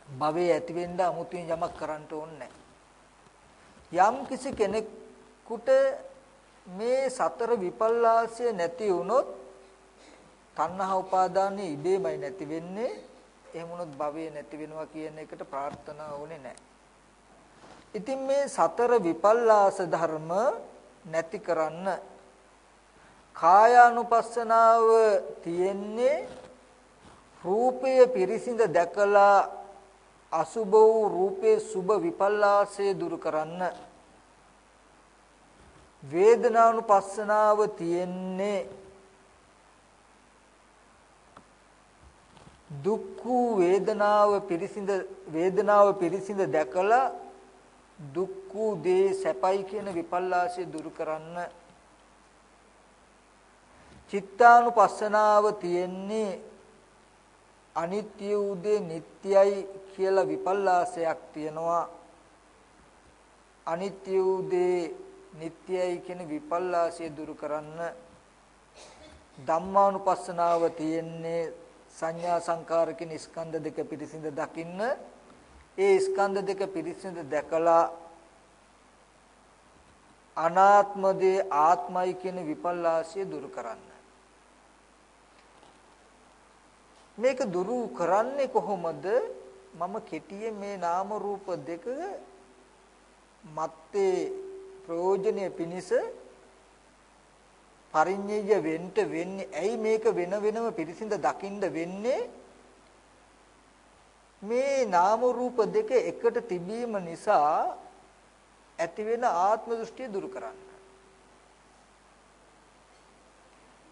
Speaker 1: භවයේ ඇති වෙන්න 아무තින් යමක් කරන්න ඕනේ යම් කිසි කෙනෙකුට මේ සතර විපල්ලාසය නැති වුණොත් තණ්හා උපාදානයේ ඉබේමයි නැති වෙන්නේ එහෙම වුණොත් භවයේ නැති වෙනවා කියන එකට ප්‍රාර්ථනා ඕනේ නැහැ. ඉතින් මේ සතර විපල්ලාස ධර්ම නැති කරන්න කායානුපස්සනාව තියෙන්නේ රූපය පිරිසිඳ දැකලා අසුබ වූ රූපේ සුබ විපල්ලාසය දුරු කරන්න. වේදනානුපස්සනාව තියෙන්නේ දුක්ඛ වේදනාව පිරිසිඳ වේදනාව පිරිසිඳ දැකලා දුක්ඛ දේ සැපයි කියන විපල්ලාසය දුරු කරන්න. චිත්තානුපස්සනාව තියෙන්නේ අනිත්‍ය උදේ නිට්ටයයි කියලා විපල්ලාසයක් තියෙනවා. අනිත්‍ය උදේ නිට්ටයයි කියන විපල්ලාසය දුරු කරන්න ධම්මානුපස්සනාව තියෙන්නේ සංඥා සංකාර කියන ස්කන්ධ දෙක පිරිසිඳ දකින්න. ඒ ස්කන්ධ දෙක පිරිසිඳ දැකලා අනාත්ම දේ ආත්මයි කියන විපල්ලාසය දුරු කරන්න. මේක දුරු කරන්නේ කොහොමද? මම කෙටියෙන් මේ නාම රූප දෙක මත්තේ ප්‍රයෝජනය පිණිස පරිඤ්ඤය වෙන්න වෙන්නේ. ඇයි මේක වෙන වෙනම පිරිසිඳ දකින්න වෙන්නේ? මේ නාම රූප දෙක එකට තිබීම නිසා ඇති වෙන ආත්ම දෘෂ්ටිය දුරු කරන්න.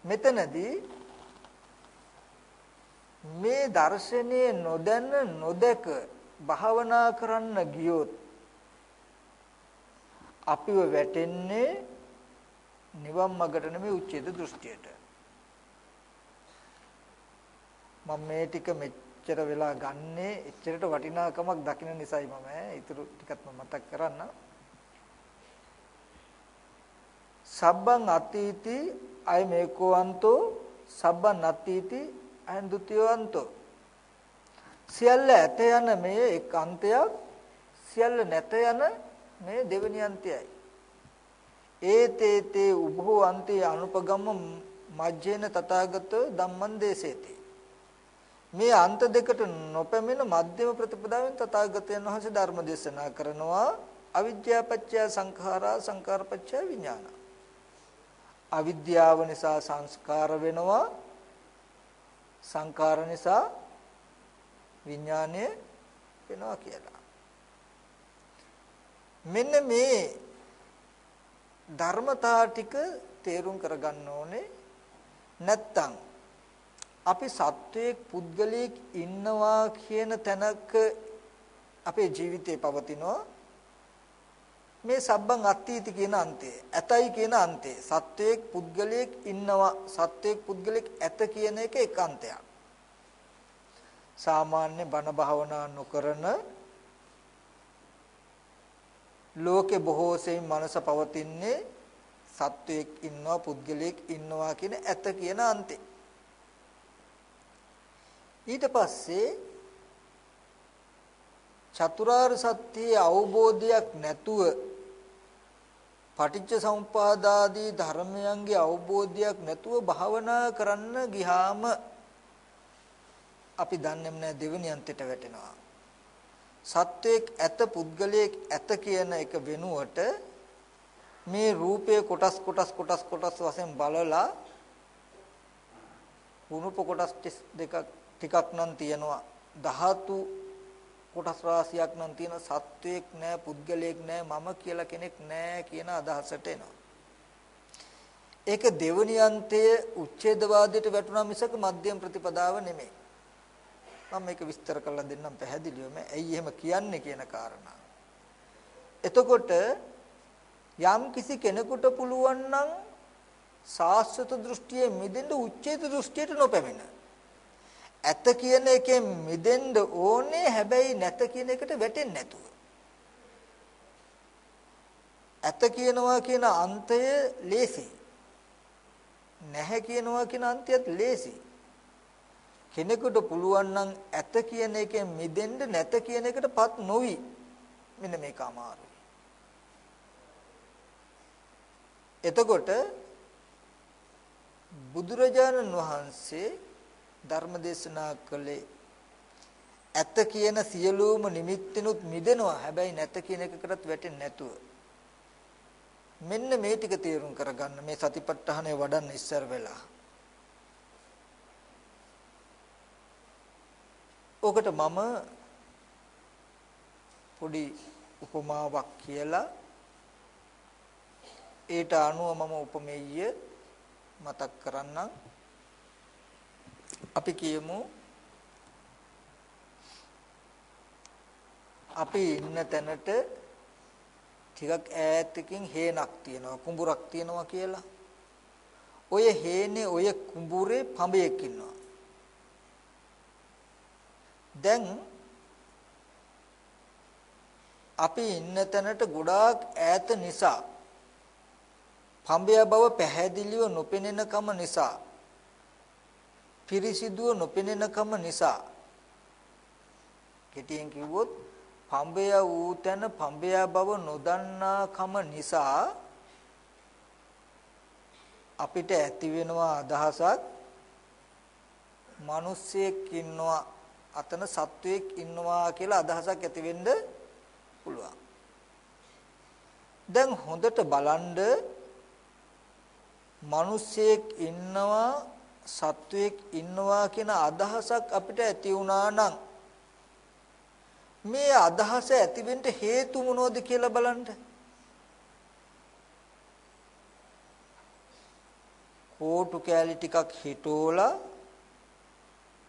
Speaker 1: මෙතනදී මේ දර්ශනය නොදැන නොදක භාවනා කරන්න ගියොත් අපිව වැටෙන්නේ නිවන් මාර්ගට නෙමෙයි උච්ඡේද දෘෂ්ටියට. මම මේ ටික මෙච්චර වෙලා ගන්නේ එච්චරට වටිනාකමක් දකින නිසායි මම ඊටු ටිකත් මම මතක් කරන්න. සබ්බං අතීති අය මේකෝවන්තෝ සබ්බං අතීති අයන් ဒ ුතියවන්තෝ සියල්ල ඇත යන මේ එක් අන්තයක් සියල්ල නැත යන මේ දෙවෙනි අන්තයයි. ඒතේතේ උභෝ අන්තේ අනුපගම මජ්ජේන තථාගත ධම්මං දේසේති. මේ අන්ත දෙකට නොපැමිණ මධ්‍යම ප්‍රතිපදාවෙන් තථාගතයන් වහන්සේ ධර්ම දේශනා කරනවා අවිද්‍යාපච්චය සංඛාරා සංකාරපච්චය විඥාන. අවිද්‍යාව නිසා සංස්කාර වෙනවා සංකාර නිසා විඥානය වෙනවා කියලා. මෙන්න මේ ධර්මතා ටික තේරුම් කරගන්න ඕනේ. නැත්තම් අපි සත්වයක පුද්ගලයෙක් ඉන්නවා කියන තැනක අපේ ජීවිතේ පවතිනවා. මේ සබ්බං අත්ථීති කියන අන්තය. ඇතයි කියන අන්තය. සත්වයක පුද්ගලයෙක් ඉන්නවා. සත්වයක පුද්ගලයෙක් ඇත කියන එක එක අන්තයක්. සාමාන්‍ය බණ භාවනා නොකරන ලෝකේ බොහෝ සෙයින් මනස පවතින්නේ සත්වයක් ඉන්නවා පුද්ගලයෙක් ඉන්නවා කියන ඇත කියන අන්තේ ඊට පස්සේ චතුරාර්ය සත්‍යයේ අවබෝධයක් නැතුව පටිච්ච සමුපාදාදී ධර්මයන්ගේ අවබෝධයක් නැතුව භාවනා කරන්න ගියාම අපි දන්නේම නැහැ දෙවෙනි අන්තයට වැටෙනවා. සත්වයක් ඇත පුද්ගලයෙක් ඇත කියන එක වෙනුවට මේ රූපය කොටස් කොටස් කොටස් කොටස් වශයෙන් බලලා කුණුප කොටස් දෙකක් ටිකක් නම් තියෙනවා ධාතු කොටස් රාශියක් නම් තියෙන සත්වයක් නෑ පුද්ගලයෙක් නෑ මම කියලා කෙනෙක් නෑ කියන අදහසට එනවා. ඒක දෙවනි අන්තයේ උච්ඡේදවාදයට වැටුණා මිසක මධ්‍යම ප්‍රතිපදාව නෙමෙයි. මම මේක විස්තර කරලා දෙන්නම් පැහැදිලිවම ඇයි එහෙම කියන්නේ කියන කාරණා. එතකොට යම් කිසි කෙනෙකුට පුළුවන් නම් සාස්වත දෘෂ්ටියේ මිදෙන්න උච්ඡේද දෘෂ්ටියට නොපැමිණ. ඇත කියන එකෙන් මිදෙන්න ඕනේ හැබැයි නැත කියන එකට වැටෙන්නේ නැතුව. ඇත කියනවා කියන අන්තය ලේසි. නැහැ කියනවා කියන අන්තයත් ලේසි. කෙනෙකුට පුළුවන් නම් ඇත කියන එකෙන් මිදෙන්න නැත කියන එකටපත් නොවි. මෙන්න මේක අමාරුයි. එතකොට බුදුරජාණන් වහන්සේ ධර්ම දේශනා කළේ. ඇත කියන සියලුම නිමිත්තිනුත් මිදෙනවා. හැබැයි නැත කියන එකකටත් වැටෙන්නේ නැතුව. මෙන්න මේ ටික තේරුම් කරගන්න මේ සතිපට්ඨානය වඩන්න ඉස්සර වෙලා. ඔකට මම පොඩි උපමාවක් කියලා. ඒට අනුව මම උපමෙය්‍ය මතක් කරන්නම්. අපි කියමු අපි ඉන්න තැනට ටිකක් ඈතකින් හේනක් තියෙනවා කුඹුරක් තියෙනවා කියලා. ඔය හේනේ ඔය කුඹුරේ පඹයෙක් ඉන්නවා. දැන් අපි ඉන්න තැනට ගොඩාක් ඈත නිසා පඹය බව පැහැදිලිව නොපෙනෙන කම නිසා පිරිසිදුව නොපෙනෙනකම නිසා කෙටියෙන් කිව්වොත් පඹය වූ තැන පඹය බව නොදන්නාකම නිසා අපිට ඇති වෙනවා අදහසක් මිනිස්සෙක් ඉන්නවා අතන සත්වයක් ඉන්නවා කියලා අදහසක් ඇති වෙන්න පුළුවන්. දැන් හොඳට බලන්න මිනිස්සෙක් ඉන්නවා සත්වයක් ඉන්නවා කියන අදහසක් අපිට ඇති වුණා නම් මේ අදහස ඇතිවෙන්න හේතු මොනවද කියලා බලන්න. කෝටු කෑලි ටිකක් හිටෝලා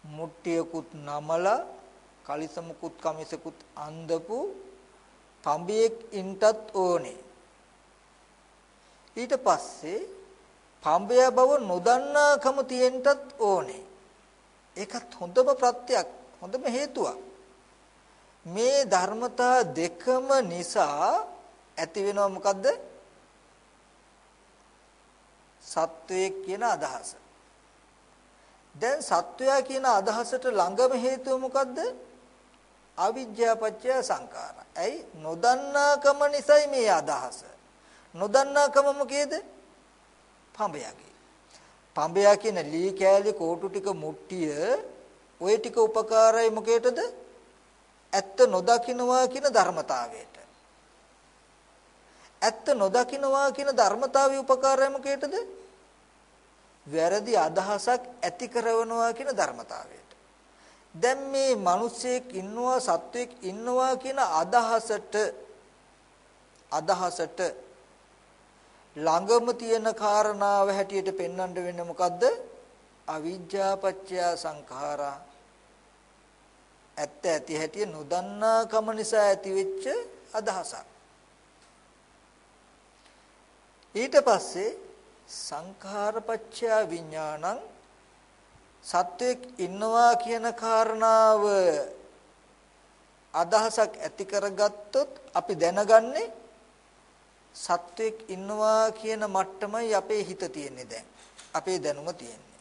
Speaker 1: මුට්ටියකුත් නමලා කලිසමකුත් කමිසකුත් අන්දපු පඹියෙක් ඉන්ටත් ඕනේ. ඊට පස්සේ පඹය බව නොදන්නාකම තියෙන්නත් ඕනේ. ඒකත් හොඳම ප්‍රත්‍යක් හොඳම හේතුවක්. මේ ධර්මතා දෙකම නිසා ඇති වෙනව මොකද්ද? සත්වයේ කියන අදහස. දැන් සත්වයා කියන අදහසට ළඟම හේතුව මොකද්ද? අවිජ්ජා පත්‍ය සංඛාර. ඇයි නොදන්නාකම නිසායි මේ අදහස. නොදන්නාකම මොකේද? පඹයාගේ. පඹයා කියන ලී කෑලි කෝටු ටික මුට්ටිය ওই ටික උපකාරයි මොකේටද? ඇත්ත නොදකින්නවා කියන ධර්මතාවයට. ඇත්ත නොදකින්නවා කියන ධර්මතාවයේ උපකාරය මොකේටද? වැරදි අදහසක් ඇති කරනවා කියන ධර්මතාවයට. දැන් මේ මිනිස්සෙක් ඉන්නවා සත්වෙක් ඉන්නවා කියන අදහසට අදහසට ළඟම තියෙන කාරණාව හැටියට පෙන්වන්න වෙන්නේ මොකද්ද? අවිජ්ජා පත්‍ය සංඛාරා. ඇත්ත ඇති හැටි නොදන්නා කම නිසා ඇතිවෙච්ච අදහසක්. ඊට පස්සේ සංඛාරපච්චය විඥානං සත්වයක් ඉන්නවා කියන කාරණාව අදහසක් ඇති කරගත්තොත් අපි දැනගන්නේ සත්වෙක් ඉන්නවා කියන මට්ටමයි අපේ හිත තියෙන්නේ දැන්. අපේ දැනුම තියෙන්නේ.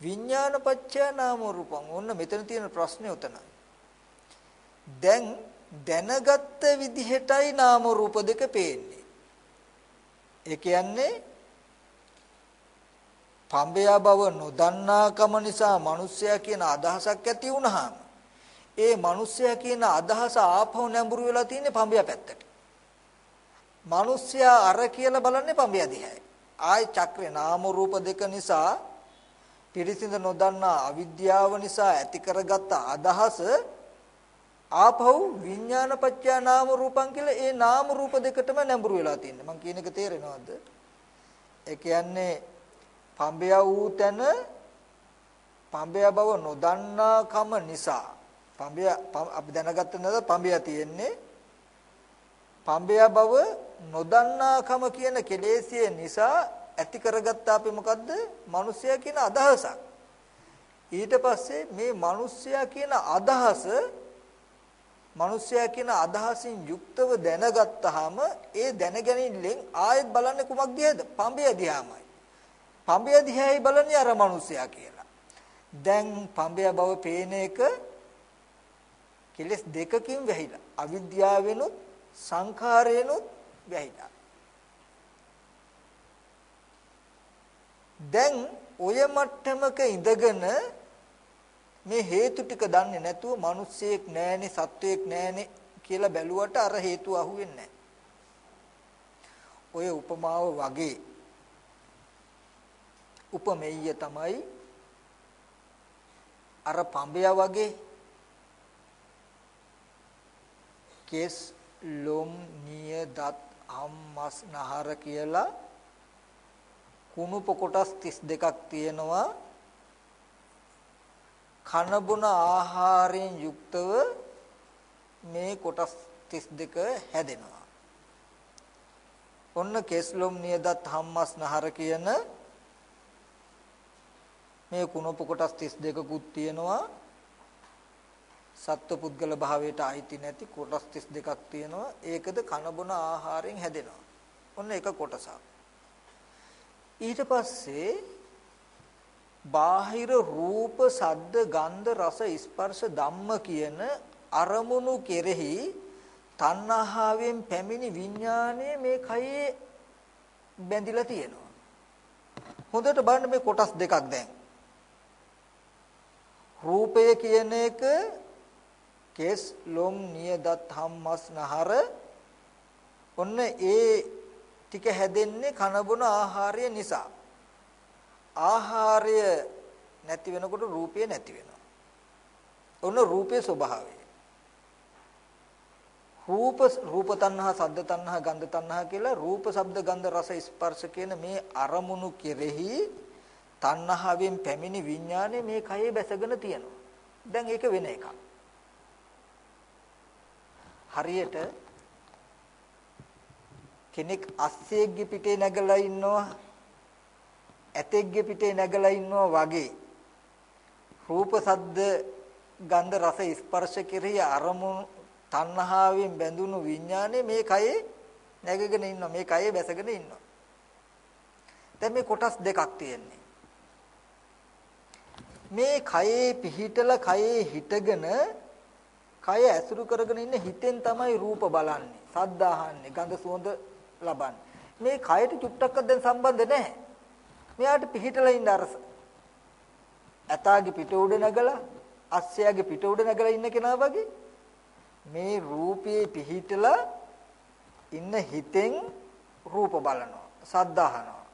Speaker 1: විඥානපච්චය නාම රූපං. ඔන්න මෙතන තියෙන ප්‍රශ්නේ උතනයි. දැන් දැනගත්ත විදිහටයි නාම රූප දෙක පේන්නේ. ඒ කියන්නේ පඹයා බව නොදන්නාකම නිසා මිනිස්සයා කියන අදහසක් ඇති වුණාම ඒ මිනිස්සයා කියන අදහස ආපහු නැඹුරු වෙලා තියෙන්නේ පඹයා පැත්තට. මිනිස්සයා අර කියලා බලන්නේ පඹයා දිහායි. ආයි චක්‍රේ නාම රූප දෙක නිසා පිරිසිඳ නොදන්නා අවිද්‍යාව නිසා ඇති කරගත්ත අදහස ආපහු විඥානපච්චය නාම රූපං කියලා ඒ නාම රූප දෙකටම නැඹුරු වෙලා තියෙන්නේ. මං කියන එක තේරෙනවද? ඒ කියන්නේ පඹය වූ තැන පඹය බව නොදන්නාකම නිසා පඹය අපි දැනගත්ත නේද පඹය තියෙන්නේ පඹය බව නොදන්නාකම කියන කෙලෙසිය නිසා ඇති කරගත්ත අපි මොකද්ද? මිනිසයා කියන අදහසක්. ඊට පස්සේ මේ මිනිසයා කියන අදහස මිනිසයා කියන අදහසින් යුක්තව දැනගත්තාම ඒ දැනගැනිල්ලෙන් ආයෙත් බලන්නේ කුමක් දිහාද? පඹය දිහාමයි. පඹය දිහායි බලන්නේ අර මිනිසයා කියලා. දැන් පඹය බව පේන එක කෙලස් දෙකකින් වැහිලා. අවිද්‍යාවෙනුත් සංඛාරයෙනුත් වැහිලා. දැන් ඔය මට්ටමක ඉඳගෙන මේ හේතු ටික දන්නේ නැතුව මිනිස්සෙක් නෑනේ සත්වයක් නෑනේ කියලා බැලුවට අර හේතු අහුවෙන්නේ නැහැ. ඔය උපමාව වගේ උපමෙය්‍ය තමයි අර පඹය වගේ කෙස් ලොම් නිය දත් අම්මස් නහර කියලා කුණුප කොටස් 32ක් තියෙනවා කන බොන ආහාරයෙන් යුක්තව මේ කොටස් 32 හැදෙනවා. ඔන්න කෙස්ලොම් නියදත් හම්මස් නහර කියන මේ කුණප කොටස් 32කුත් තියෙනවා. සත්ව පුද්ගල භාවයට අයිති නැති කොටස් 32ක් තියෙනවා. ඒකද කන බොන ආහාරයෙන් හැදෙනවා. ඔන්න එක කොටසක්. ඊට පස්සේ බාහිර රූප, සද්ද, ගන්ධ, රස, ස්පර්ශ, ධම්ම කියන අරමුණු කෙරෙහි තණ්හාවෙන් පැමිණි විඥානය මේ කයේ බැඳිලා තියෙනවා. හොඳට බලන්න මේ කොටස් දෙකක් දැන්. රූපය කියන එක කෙස් ලොම් නියදත් හම්මස් නහර ඔන්න ඒ ටික හැදෙන්නේ කන බොන ආහාරය නිසා. ආහාරය නැති වෙනකොට රූපය නැති වෙනවා. ඔන්න රූපේ ස්වභාවය. රූප රූප තණ්හා සද්ද තණ්හා ගන්ධ තණ්හා කියලා රූප ශබ්ද ගන්ධ රස ස්පර්ශ කියන මේ අරමුණු කෙරෙහි තණ්හාවෙන් පැමිණි විඥානය මේ කයේ බැසගෙන තියෙනවා. දැන් ඒක වෙන එකක්. හරියට කෙනෙක් අස්සෙක්ගේ පිටේ නැගලා ඉන්නවා ඇතෙක්ගේ පිටේ නැගලා ඉන්නවා වගේ රූප සද්ද ගන්ධ රස ස්පර්ශ කෙරෙහි අරමුණු තණ්හාවෙන් බැඳුණු විඥානේ මේ කයේ නැගගෙන ඉන්නවා මේ කයේ බැසගෙන ඉන්නවා. දැන් මේ කොටස් දෙකක් තියෙන්නේ. මේ කයේ පිහිටලා කයේ හිටගෙන කය ඇසුරු කරගෙන ඉන්න හිතෙන් තමයි රූප බලන්නේ සද්ද අහන්නේ ගඳ සුවඳ ලබන්නේ. මේ කයට චුට්ටක්වත් දැන් සම්බන්ධ නැහැ. මෙයාට පිහිටලා ඉන්න අර ඇතාගේ පිට උඩ නැගලා අස්සයාගේ පිට උඩ නැගලා ඉන්න කෙනා වගේ මේ රූපේ පිහිටලා ඉන්න හිතෙන් රූප බලනවා සද්ද අහනවා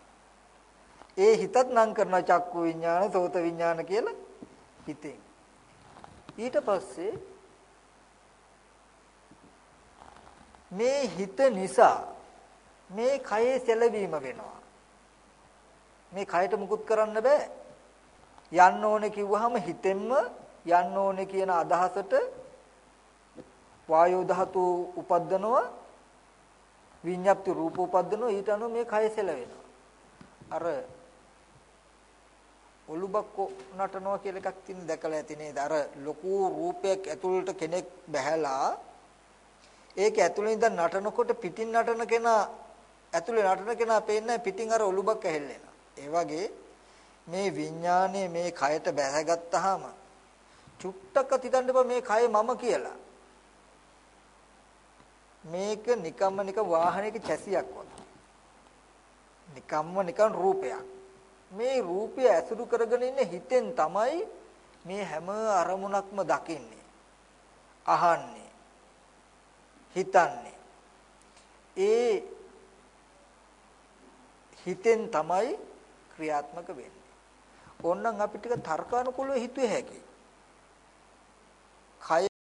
Speaker 1: ඒ හිතත් නම් කරන චක්කු විඥාන සෝත විඥාන කියලා හිතෙන් ඊට පස්සේ මේ හිත නිසා මේ කයේ සැලවීම වෙනවා. මේ කයට මුකුත් කරන්න බෑ. යන්න ඕනේ කිව්වහම හිතෙන්ම යන්න ඕනේ කියන අදහසට වායෝ ධාතු උපද්දනවා විඤ්ඤාප්ති රූප උපද්දනවා ඊට අනුව මේ කය සැලවෙනවා. අර ඔලුබක්කෝ නටනවා කියලා එකක් තියෙන දැකලා ඇති නේද? අර ලොකු රූපයක් ඇතුළට කෙනෙක් බැහැලා ඒක ඇතුළේ ඉඳන් නටනකොට පිටින් නටන කෙනා ඇතුළේ නටන කෙනා පේන්නේ පිටින් අර ඔලුබක් ඇහෙල්ලෙනවා. ඒ වගේ මේ විඥානයේ මේ කයට බැහැගත්තාම චුට්ටක තිතන්න බෑ මේ කය මම කියලා. මේක නිකම්ම නික වාහනයක චැසියක් වගේ. නිකම්ම නිකන් රූපයක්. මේ රූපය ඇසුරු කරගෙන ඉන්න හිතෙන් තමයි මේ හැම අරමුණක්ම දකින්නේ. අහන්නේ. හිතන්නේ. ඒ හිතෙන් තමයි ක්‍රියාත්මක වෙන්නේ. ඕනනම් අපි ටික තර්කානුකූලව හිතුවේ හැකියි.